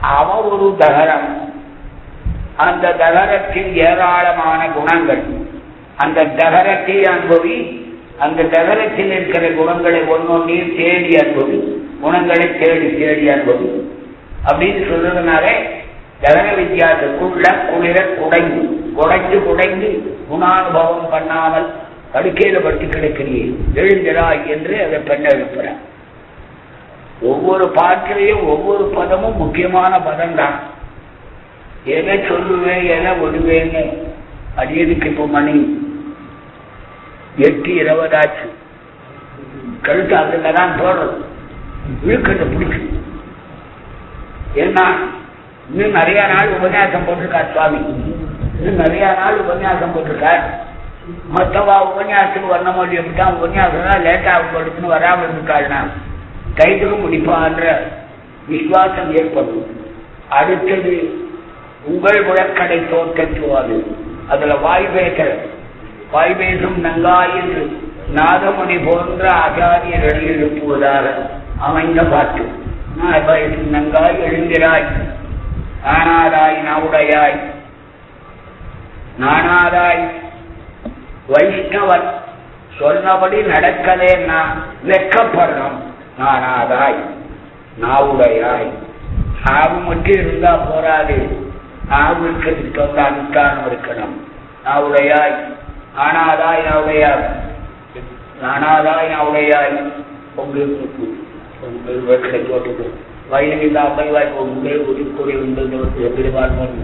Speaker 1: அவன் ஒரு தகரம். அந்த தகரத்தில் ஏராளமான குணங்கள். அந்த தகரத்தை அனுபவி அந்த தகரத்தில் இருக்கிற குணங்களை ஒன்னொன்னையும் தேடி அனுபவி குணங்களை தேடி தேடி அனுபவி. அப்படின்னு சொல்றதுனாலே தகர வித்தியாசத்துக்குள்ள குளிர குடைந்து குடைந்து குடைந்து குணானுபவம் பண்ணாமல் படுக்கையில பட்டு கிடக்கிறீர் எழுந்திராய் என்று அதை பெண்ண எழுப்புறார் ஒவ்வொரு பாட்டிலையும் ஒவ்வொரு பதமும் முக்கியமான பதம் தான் எதை சொல்லுவேன் எதை விடுவேன்னு அடியதுக்கு இப்போ மணி எட்டு இருபதாச்சு கழுத்து அதுல தான் போடுறது இழுக்கட்டு பிடிச்சு. ஏன்னா இன்னும் நிறைய நாள் உபன்யாசம் போட்டிருக்கார் சுவாமி. இன்னும் நிறைய நாள் உபன்யாசம் போட்டிருக்கார். மொத்தவா உபன்யாசத்துக்கு வரணும் முடியும் தான் உபன்யாசம் தான் லேட்டாக கொடுத்துன்னு வராமல் இருக்காள்னா கைதுக்கு முடிப்பான்ற விசுவாசம் ஏற்படும். அடுத்தது உங்கள் முழக்கடை தோற்றத்துவாது அதுல வாய் பேசுற வாய் பேசும் நங்காயிரு நாகமணி போன்ற ஆச்சாரியர்களை எழுப்புவதாக அமைந்த பாட்டு. பேசும் நங்காய் எழுந்திராய் நானாதாய் நாவுடையாய் நானாதாய் வைஷ்ணவன் சொன்னபடி நடக்கலேன்னா வெக்கப்படுறோம். நானாதாய் நாவுடையாய். நாவு மட்டும் இருந்தா போராது நாவு இருக்கிறதுக்கு வந்து அனுஷ்டானம் இருக்கணும். நாவுடையாய். நானாதாய் நாவுடையாய். நானாதாய் நாவுடையாய். உங்களுக்கு உங்கள் வீட்டில் போட்டுக்கு வயலில் அம்பைவாய் உங்கள் உரிக்குறி உண்டு எதிர்பார்ப்போம்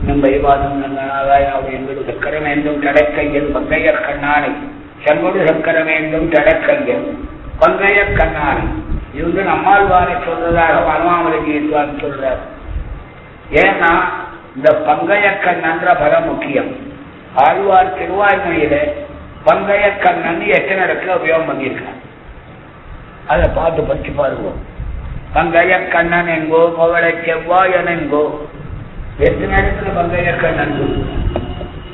Speaker 1: இன்னும் வைவாதம் நன்னாதாய் அவள் என்பது சக்கரம் என்றும் தடக்கையன் பங்கையர் கண்ணானை. செங்கொடு சக்கரம் என்றும் தடக்கையன் பங்கைய கண்ணானை இவங்க நம்மாழ்வாரை சொல்றதாக பரமாமலை வனமாமலிஜித்வான் சொல்றார். ஏன்னா இந்த பங்கைய கண்ணன்ற பதம் முக்கியம். ஆழ்வார் திருவாய்மொழியில பங்கைய கண்ணன் எத்தனை இடத்துல உபயோகம் பண்ணியிருக்கான் அதை பார்த்து படிச்சு பாருவோம். பங்கைய கண்ணன் எங்கோ மகளை செவ்வாயன் எங்கோ எத்தனை இடத்துல பங்கைய கண்ணன்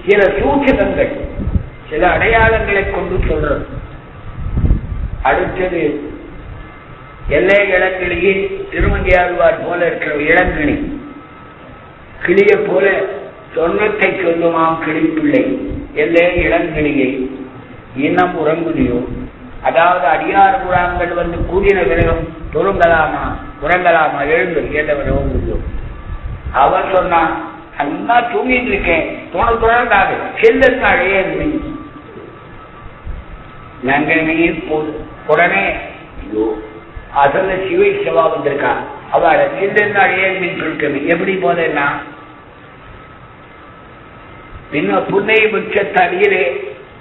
Speaker 1: சில சூட்சகங்கள் சில அடையாளங்களை கொண்டு சொல்றது. அடுத்தது. எல்லை இளங்கிளியே திருமங்கியாழ்வார் போல இருக்கிற இளங்கிளி கிளிய போல சொன்னத்தை சொல்லுமாம் கிளிப்பிள்ளை. எல்லை இளங்கிளியை இன்னம் உறங்குதியோ? அதாவது அடியார் புறாங்கள் வந்து கூடின விரகம் தொழுங்கலாமா உறங்கலாமா எழுந்து கேட்டவர் முடியோ அவர் சொன்னான் நல்லா தூங்கிட்டு இருக்கேன். துணை துணர்ந்தாது செல்லுங்க அழையே நாங்கள் நீர் உடனே ஐயோ அசல சிவை சிவா வந்திருக்கான் அவ சில்லு ஏன் மீன் இருக்கணும் எப்படி போதேன்னா பின்ன புன்னை முச்சத்தடியிலே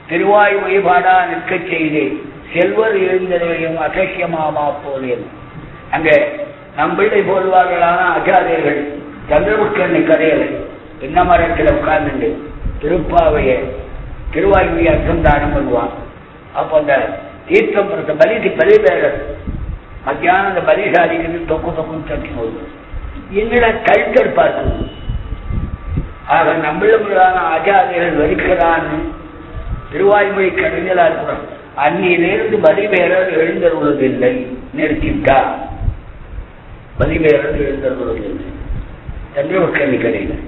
Speaker 1: திருவாய் வழிபாடா நிற்க செய்து. செல்வர் எழுந்ததையும் அசக்கியமாமா போலேன். அங்க நம்பிள்ளை போல்வார்களான ஆச்சாரியர்கள் சந்திரபுஷ்கரணி கதையில் பின்ன மரத்தில் உட்கார்ந்துட்டு திருப்பாவைய திருவாய்மொழி அர்த்தம் தானம் பண்ணுவான் அப்ப அந்த தீர்த்தம் பிரச பலி பலி பேரர் மத்தியானம் அந்த பலிசாலிக்கு தொக்கு தொக்குன்னு தட்டி போகுது என்னிட கல்ச்சர் பார்க்கணும் ஆக நம்மளும் ஆச்சாரியர்கள் வலிக்கிறான்னு திருவாய்மொழி கவிஞரா இருக்கிறோம் அன்னியிலிருந்து பலிபேரர் எழுந்தருவதில்லை. நிறுத்திட்டா. பலிபேரர் எழுந்தருவதில்லை. சந்திரபுஷ்கரணி கடையில்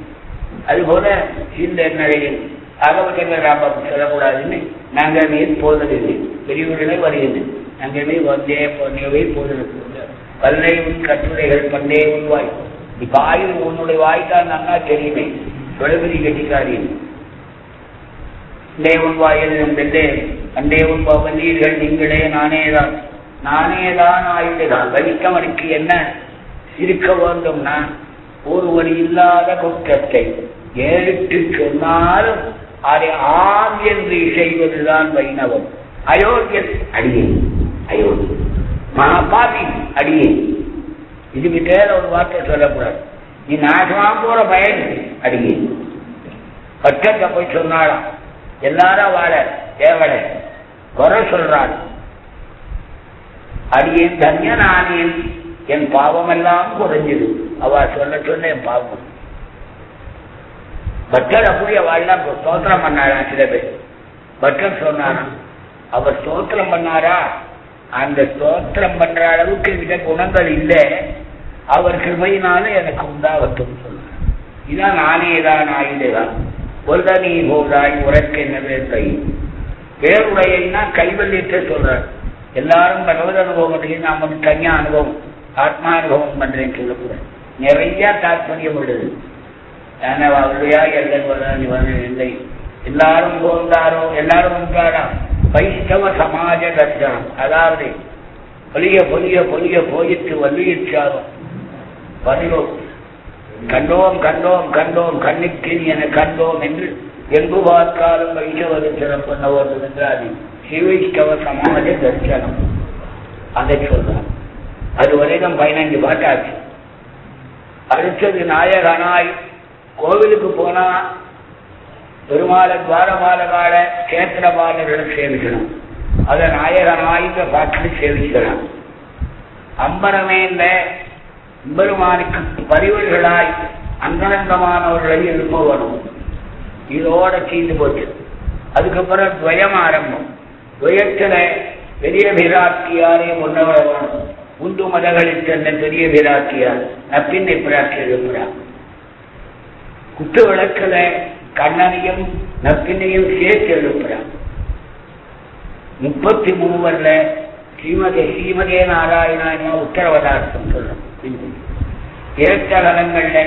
Speaker 1: அதுபோல இந்த நிலையில் ஆகவச்சந்திர ராமம் சொல்லக்கூடாதுன்னு நாங்கள் மீது போதலில்லை பெரியவர்களே வருகிறது நாங்களே வந்தே போனவே போதலுக்கு உன் கட்டுரைகள் பண்டே உன் வாய். இப்ப ஆயுள் உன்னுடைய வாய் நன்னா தெரியுமே. தொலைபதி கட்டிக்காரியம் உன் வாயில் வெள்ளே அண்டே உன் வந்தீர்கள் நீங்களே நானேதான். நானேதான் ஆயுள்தான் வலிக்கவனுக்கு என்ன? இருக்க வேண்டும்னா ஒருவர் இல்லாத குற்றத்தை. ஏறிட்டு சொன்னாலும் அதை ஆம் என்று செய்வதுதான் வைணவம். அயோக்கியன் அடியே அயோக்கியன். மகாபாபி அடியே இதுக்கு தேர ஒரு வார்த்தை சொல்லக்கூடாது. நீ நாசமா போற பயன் அடியே பட்டத்தை போய் சொன்னாலாம் எல்லாரும் வாழ தேவலை குறை சொல்றாள். அடியேன் தன்யனானேன். என் பாவமெல்லாம் குறைஞ்சது. அவ சொல்ல சொல்ல என் பாவம். பட்டர் அப்படியே வாழலாம் ஸ்தோத்திரம் பண்ணாரா? சில பேர். பட்டர் சொன்னாராம் அவர் ஸ்தோத்திரம் பண்ணாரா? அந்த ஸ்தோத்திரம் பண்ற அளவுக்கு மிக குணங்கள் இல்லை. அவர் கிருமையினாலும் எனக்கு உண்டாகட்டும் சொன்னார். இதான் நானே தான் ஆயுதேதான் ஒருத நீ போதாய் உரைக்க என்னவே வேறுடையன்னா கைவல்யத்தை சொல்றார். எல்லாரும் பகவத் அனுபவம் பண்ணி நான் வந்து தனியா அனுபவம் ஆத்மா அனுபவம் பண்றேன்னு சொல்லக்கூடாது. நிறைய தாற்பயம் உள்ளது. அவருடையா எல்லாம் இல்லை. எல்லாரும் போந்தாரோ? எல்லாரும் வந்தாரா வைஷ்ணவ சமாஜ தர்சனம். அதாவது பொலிய பொலிய பொலிய போயிட்டு வல்லியிச்சாலும் பதிவோ கண்டோம் கண்டோம் கண்டோம் கண்ணுக்கு என கண்டோம் என்று எங்கு பார்த்தாலும் வைஷ்ணவ தரிசனம் பண்ண வேண்டும் என்றால் சிவைஷ்ணவ சமாஜ தரிசனம். அதை சொல்றார். அது வரைக்கும் பதினஞ்சு பாட்டாச்சு. அடுத்தது நாயகனாய் கோவிலுக்கு போனா பெருமாள துவாரபாலகால கேத்திரபாலர்களை சேவிக்கணும். அதை நாயகனாய்ந்த பார்த்து சேவிக்கலாம் அம்பரமே இந்த பெருமானுக்கு பரிவர்களாய் அந்தரங்கமானவர்களை எழுப்ப வரும் இதோட தீர்ந்து போச்சு. அதுக்கப்புறம் துவயம் ஆரம்பம். துவயத்துல பெரிய பிராட்டியாரே முன்னவர வேணும் உந்து மதகளில் சென்ற பெரிய விராட்டியார் நப்பின்னை பிராட்டி எழுப்புறான் குத்து விளக்குல கண்ணனையும் நப்பினையும் சேர்த்து எழுப்புறான். முப்பத்தி மூவர்ல ஸ்ரீமதி ஸ்ரீமதே நாராயணா உத்தரவதார்த்தம் சொல்றோம். ஏற்றகலங்கள்ல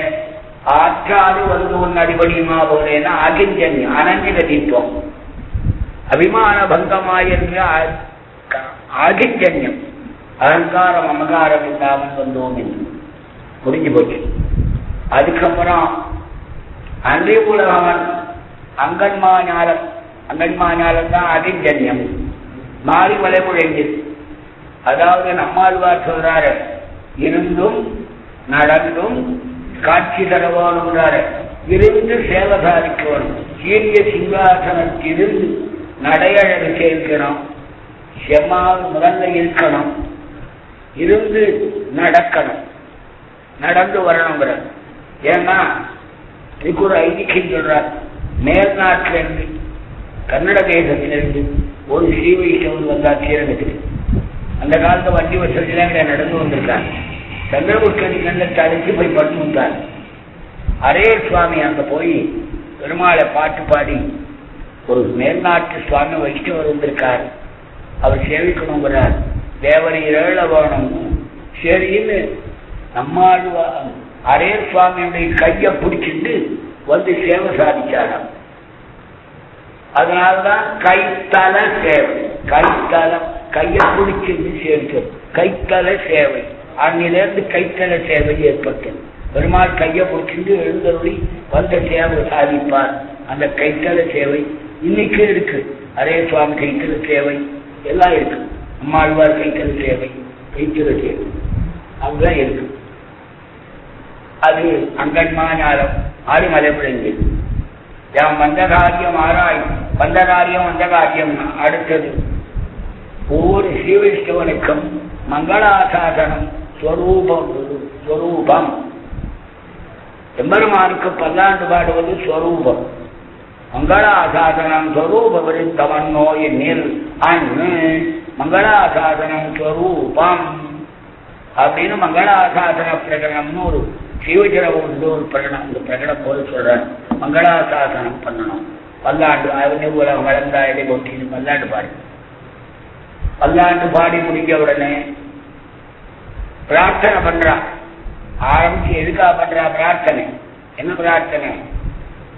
Speaker 1: ஆற்றாது வந்து உன் அடிபடியுமா போலேன்னா அகிஞ்சன்யம் அனஞ்ச கதிப்போம் அபிமான பங்கமாய் என்று ஆகிஞ்சன்யம். அகங்காரம் அமகாரம் இல்லாமல் வந்தோம் என்று. முடிஞ்சு போச்சு. அதுக்கப்புறம் அன்றைய உலகவன் அங்கன்மா ஞாலம் அங்கன்மா ஞாலம் தான் அகிஞ்சன்யம் மாறி மலை முழங்கி அதாவது நம்மாழ்வார் சொல்றாரு இருந்தும் நடந்தும் காட்சி தரவானுங்கிறாரு இருந்து சேவை சாதிக்கணும் சீரிய சிங்காசனத்திலிருந்து நடையழகு சேர்க்கணும். செம்மாவது முதல்ல இருக்கணும். இருந்து நடக்கணும். நடந்து வரணுங்கிற ஏன்னா இதுக்கு ஒரு ஐதிக்கம் சொல்றார் மேல்நாட்டிலிருந்து கன்னட தேசத்திலிருந்து ஒரு ஸ்ரீ வைஷ்ணவன் வந்தா சீரகத்துக்கு அந்த காலத்து வண்டி வசதியெல்லாம் நடந்து வந்திருக்காங்க சந்திரபுஷ்கரி கண்ணத்தை போய் பண்ணி வந்தார் அரே சுவாமி அங்க போய் பெருமாளை பாட்டு பாடி ஒரு மேல்நாட்டு சுவாமி வைஷ்ணவர் வந்திருக்கார். அவர் சேவிக்கணுங்கிறார். தேவனை ஏழ வேணும் சரின்னு நம்மாழ்வா அரே சுவாமியுடைய கையை பிடிச்சிட்டு வந்து சேவை சாதிச்சாராம். அதனால்தான் கைத்தல சேவை. கைத்தலம் கையை பிடிச்சிருந்து சேர்க்கிறது கைத்தல சேவை. அன்னிலிருந்து கைத்தல சேவை ஏற்பட்டது பெருமாள் கையை பிடிச்சிருந்து எழுந்தருளி வந்த சேவை சாதிப்பார். அந்த கைத்தல சேவை இன்னைக்கு இருக்கு. அரே சுவாமி கைத்தல சேவை எல்லாம் இருக்கு. அம்மாழ்வார் கைத்தல சேவை கைத்தல சேவை. அதுதான் இருக்கு. அது அங்கன்மா ஞானம் ஆடுமலை யாம் வந்த காரியம் ஆராய் வந்த காரியம் வந்த காரியம் அடுத்தது. ஒவ்வொரு ஸ்ரீவைஷ்ணவனுக்கும் மங்களாசாசனம் ஸ்வரூபம் ஸ்வரூபம். எம்பெருமானுக்கு பல்லாண்டு பாடுவது ஸ்வரூபம். மங்களாசாசனம் ஸ்வரூப விருத்தவன் நோய் நில் அண்ணு மங்களாசாசனம் ஸ்வரூபம். அப்படின்னு மங்களாசாசன பிரகடனம்னு ஒரு சிவஜர உண்டு பண்ணணும் இந்த பிரகடனம் போது சொல்றாரு. மங்களாசாசனம் பண்ணணும். பல்லாண்டு அவனே வளர்ந்தா இடை ஒட்டின்னு பல்லாண்டு பாடி. பல்லாண்டு பாடி முடிஞ்ச உடனே பிரார்த்தனை பண்றா. ஆரம்பிச்சு எதுக்கா பண்றா? பிரார்த்தனை. என்ன பிரார்த்தனை?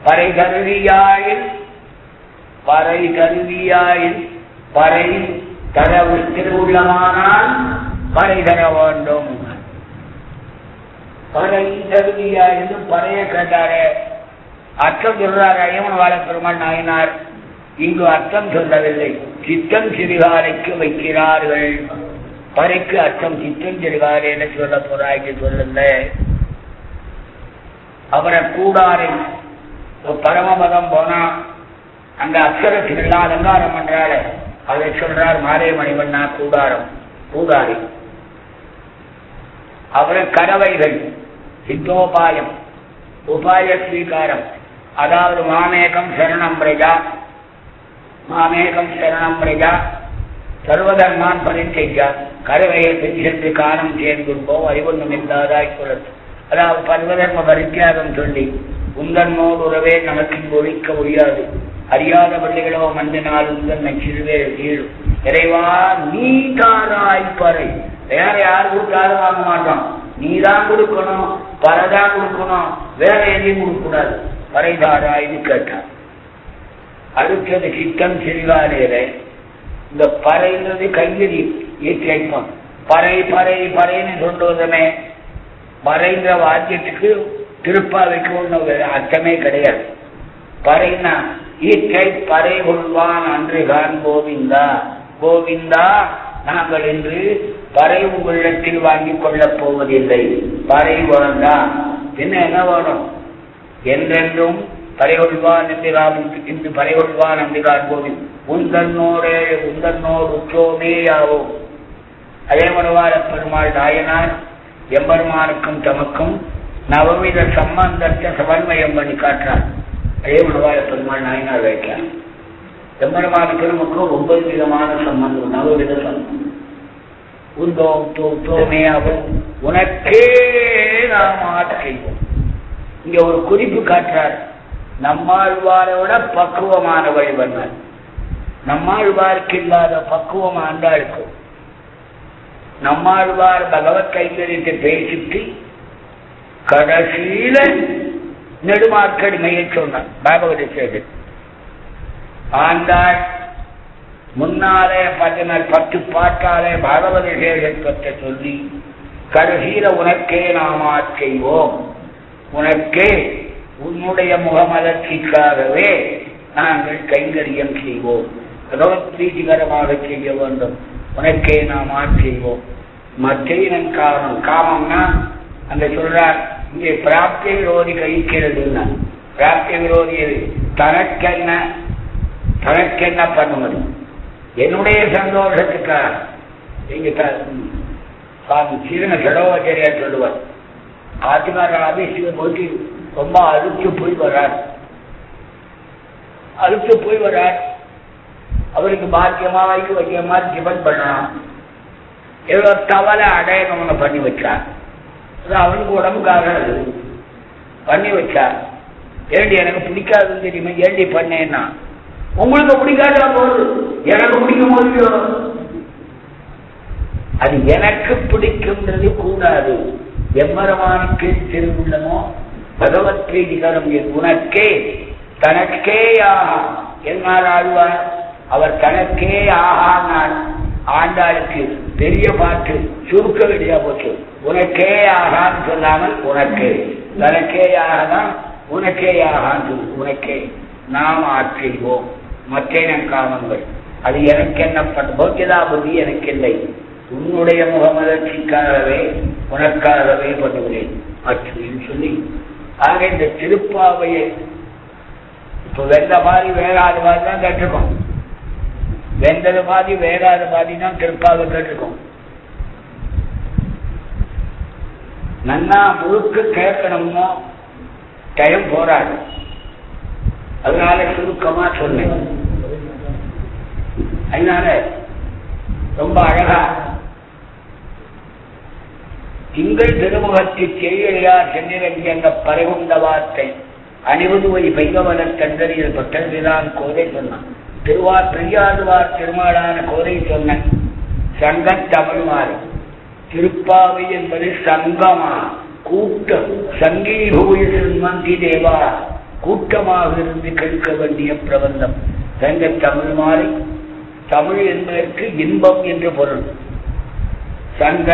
Speaker 1: பறை கருவியாயில் பறை கருவியாயில் பறை தரவு திருவுள்ளமானால் பறை தர வேண்டும். பறை கருவியாயில் பறைய கேட்டாரே. அர்த்தம் சொல்றாரு ஐயமன் வாழ பெருமாள் நாயனார். இங்கு அர்த்தம் சொல்லவில்லை. சித்தம் சிறுகாலைக்கு வைக்கிறார்கள். பறைக்கு அர்த்தம் சித்தம் சிறுகாலை என்ன சொல்ல போறாய்க்கு சொல்லுங்க. அவரை கூடாரை பரமபதம் போனா அந்த அக்ஷரத்திலாம் அலங்காரம் பண்றாரு. அதை சொல்றார் மாலே மணிவண்ணா கூடாரம் கூடாரி. அவரை கடவைகள் சித்தோபாயம் உபாய ஸ்வீகாரம். அதாவது மாமேகம் சரணம் பிரஜா மாமேகம் சரணம் பிரஜா சர்வதர்மான் பரிச்சையா கருவையை சென்று காலம் சேர்ந்துள்ளோ அறிவொன்றும் இல்லாதாய் குலத்து அதாவது பர்வதர்ம பரித்தியாகம் சொல்லி உந்தன்னோடு உறவே நமக்கு ஒழிக்க முடியாது. அறியாத பள்ளிகளோ மந்தினால் உந்தன் சிறுவே கீழும் இறைவா நீ தாராய்ப்பறை வேற யார் கொடுத்தாலும் வாங்க மாட்டான். நீ தான் கொடுக்கணும் பரதான் கொடுக்கணும் வேற எதையும் கொடுக்கக்கூடாது. இது கேட்டான் அடுத்தது சித்தம் சிறுகாலையில இந்த பறைங்கிறது கையெறி ஏற்றி வைப்போம். பறை பறை பறைன்னு சொல்றதுமே பறைங்கிற வாக்கியத்துக்கு திருப்பா வைக்கணும்னு அர்த்தமே கிடையாது. பறைனா ஈற்றை பறை கொள்வான் அன்றுகான் கோவிந்தா. கோவிந்தா நாங்கள் இன்று பறை உள்ளத்தில் வாங்கிக் கொள்ளப் போவதில்லை. பறை வேண்டாம் என்ன என்ன வேணும்? என்றென்றும் பறைகொள்வான் என்றால் இன்று பறைகொள்வான் என்றால் கோவில். உந்தன்னோரே உந்தன்னோர் உச்சோமேயாவோம் அதே மறுவார பெருமாள் நாயனார் எம்பெருமானுக்கும் தமக்கும் நவவித சம்பந்தத்தை சமன்வயம் பண்ணி காட்டுறார் அதே மறுவார பெருமாள் நாயனார் வைக்கிறார். எம்பெருமானுக்கு நமக்கு ஒன்பது விதமான சம்பந்தம் நவவித சம்பந்தம். உந்தோம் அவன் உனக்கே நாம் ஆட்கைவோம் இங்க ஒரு குறிப்பு காட்டுறார். நம்மாழ்வாரை விட பக்குவமான வழிவண்ணார் நம்மாழ்வாருக்கு இல்லாத பக்குவம் ஆண்டாளுக்கு. நம்மாழ்வார் பகவத் கைங்கரியத்தை பேசிட்டு கடைசியில நெடுமார்க்கடிமையை சொன்னார். பாகவத சேகர் ஆண்டாள் முன்னாலே பதினாறு பத்து பாட்டாலே பாகவத பற்ற சொல்லி கருகீர உனக்கே நாம் ஆட்செய்வோம் உனக்கே உன்னுடைய முகமலர்ச்சிக்காகவே நாங்கள் கைங்கரியம் செய்வோம். பகவத் பிரீதிகரமாக செய்ய வேண்டும். உனக்கே நாம் செய்வோம் மற்றையினம் காரணம் காமம்னா அந்த சொல்றார் இங்கே பிராப்திய விரோதி கழிக்கிறதுன்னா பிராப்திய விரோதி தனக்கென்ன தனக்கென்ன பண்ணுவது? என்னுடைய சந்தோஷத்துக்காக நீங்க சுவாமி சீரன சடோவாச்சாரியா சொல்லுவார். ஆத்துக்காரர் அபிஷேகம் போட்டு ரொம்ப அழுத்து போய் வர்றார். அழுத்து போய் வர்றார். அவருக்கு பாக்கியமா வைக்க வைக்கியமா ஜிபன் பண்ணணும் ஏதோ தவளை அடையணும்னு பண்ணி வச்சார். அது அவனுக்கு உடம்புக்காக அது. பண்ணி வச்சா ஏண்டி எனக்கு பிடிக்காதுன்னு தெரியுமா? ஏண்டி பண்ணேன்னா? உங்களுக்கு பிடிக்காத போகுது எனக்கு பிடிக்கும் போது அது எனக்கு பிடிக்கும்ன்றது கூடாது. எம்மரமானுக்கு திருவுள்ளமோ பகவத் என் உனக்கே தனக்கே ஆகா. என்னால் ஆழ்வார் அவர் தனக்கே ஆகானார் ஆண்டாளுக்கு பெரிய பாட்டு சுருக்க வேண்டியா போச்சு. உனக்கே ஆகான்னு சொல்லாமல் உனக்கே. தனக்கே ஆகதான் உனக்கே ஆகான்னு சொல்லு. உனக்கே. நாம் ஆட்செய்வோம் மற்ற காமங்கள். அது எனக்கு என்ன பண்ண எனக்கு இல்லை. உன்னுடைய முகமலர்ச்சிக்காகவே உனக்காகவே பண்ணுகிறேன். அப்படின்னு சொல்லி ஆக இந்த திருப்பாவையை இப்ப வெந்த மாதிரி வேறாறு மாதிரி தான் கேட்டிருக்கோம். வெந்தது மாதிரி வேறாறு மாதிரி தான் திருப்பாவை கேட்டிருக்கோம். நன்னா முழுக்க கேட்கணும்னா டைம் போராடு அதனால சுருக்கமா சொன்னேன். அதனால ரொம்ப அழகா திங்கள் திருமுகத்தில் செய்யறியார் சென்னிரங்கி என்ற பறைகுண்ட வார்த்தை அணிவதுவை பைகவலர் தந்தரியில் பட்டதிதான் கோதை சொன்னான். திருவா பெரியாதுவார் திருமாலான கோதை சொன்ன சங்க தமிழ்மாறு திருப்பாவை என்பது சங்கமா? கூட்டம். சங்கீபூயில் மந்தி தேவா கூட்டமாக இருந்து கேட்க வேண்டிய பிரபந்தம். சங்க தமிழ்மாறி தமிழ் என்பதற்கு இன்பம் என்று பொருள். சங்க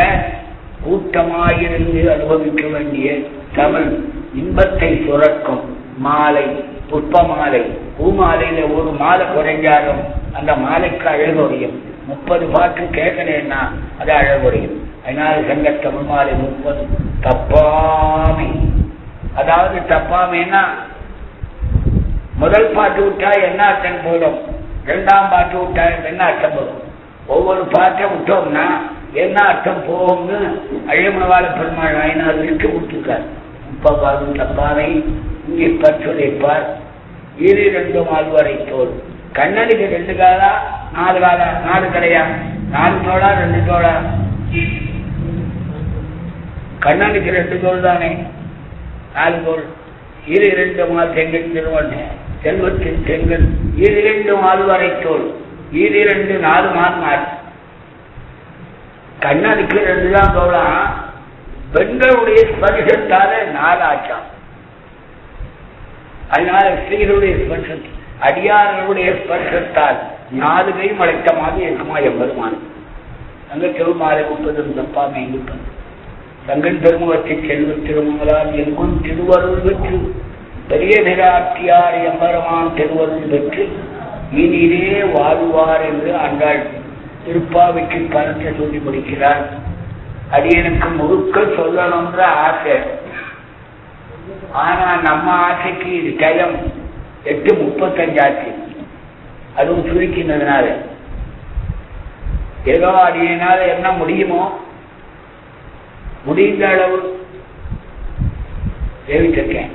Speaker 1: கூட்டமாயிருந்து அனுபவிக்க வேண்டிய தமிழ் இன்பத்தை சுரக்கும் மாலை புஷ்ப மாலை பூமாலையில ஒரு மாலை குறைஞ்சாலும் அந்த மாலைக்கு அழகுறையும் முப்பது பாட்டு கேட்கணும்னா அது அழகுறையும் அதனால சங்க தமிழ் மாலை முப்பது. தப்பாமை. அதாவது தப்பாமைன்னா முதல் பாட்டு விட்டா என்ன அர்த்தம் போடும் இரண்டாம் பாட்டு விட்டா என்ன அர்த்தம் போகும் ஒவ்வொரு பாட்டை விட்டோம்னா என்ன அர்த்தம் போகும்னு அழியமனவாள பெருமாள் நாயனார் விட்டு விட்டுருக்கார் முப்பவாரும் தப்பாவை இங்கே பற்றுரைப்பார் இரு ரெண்டும் மால்வரை தோல். கண்ணனுக்கு ரெண்டு காலா நாலு காலா நாலு கடையா நாலு தோளா ரெண்டு தோளா? கண்ணனுக்கு ரெண்டு தோல் தானே நாலு தோல் இரு இரண்டு மா செங்கல் திருவன் செல்வத்தின் செங்கல் இரு இரண்டு மாதுவரை தோல் இரு இரண்டு நாலு மால் கண்ணனுக்கு ரெண்டு தான் தோலாம் பெண்களுடைய ஸ்பர்சத்தால நாலு ஆச்சாம் அதனால ஸ்திரீகளுடைய ஸ்பர்சம் அடியார்களுடைய ஸ்பர்சத்தால் நாலு கை மலைத்த மாதிரி இருக்குமா எம்பெருமான் அங்க திருமாலை முப்பதும் தப்பாமை இருப்பது தங்கள் பெருமுகத்தை செல்வ திருமங்களால் எங்கும் திருவருள் பெற்று பெரிய நிராட்டியார் எம்பெருமான் திருவருள் பெற்று இனிதே வாழ்வார் என்று அன்றாள் திருப்பாவைக்கு பலத்தை சொல்லி முடிக்கிறார். அது எனக்கு முழுக்க சொல்லணும்ன்ற ஆசை. ஆனா நம்ம ஆசைக்கு இது டயம் எட்டு முப்பத்தஞ்சு ஆச்சு அதுவும் சுருக்கினதுனால. ஏதோ அடியினால என்ன முடியுமோ முடிந்த அளவு சேவிச்சிருக்கேன்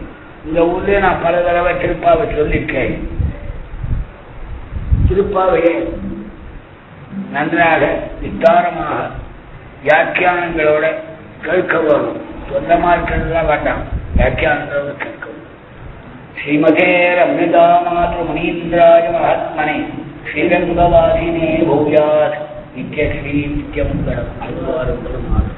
Speaker 1: இந்த ஊர்ல நான் பல தடவை திருப்பாவை சொல்லியிருக்கேன். திருப்பாவையை நன்றாக விஸ்தாரமாக வியாக்கியானங்களோட கேட்க வரும் சொந்தமா இருக்கிறதுலாம் வேண்டாம். வியாக்கியானங்களோட கேட்கவும். ஸ்ரீமதே ரம்யதா மாது முனீந்திராய மகாத்மனை ஸ்ரீரங்கவாசினே பூயாத் நித்யஸ்ரீ நித்யமங்கலம் அல்வாறு பெருமாள்.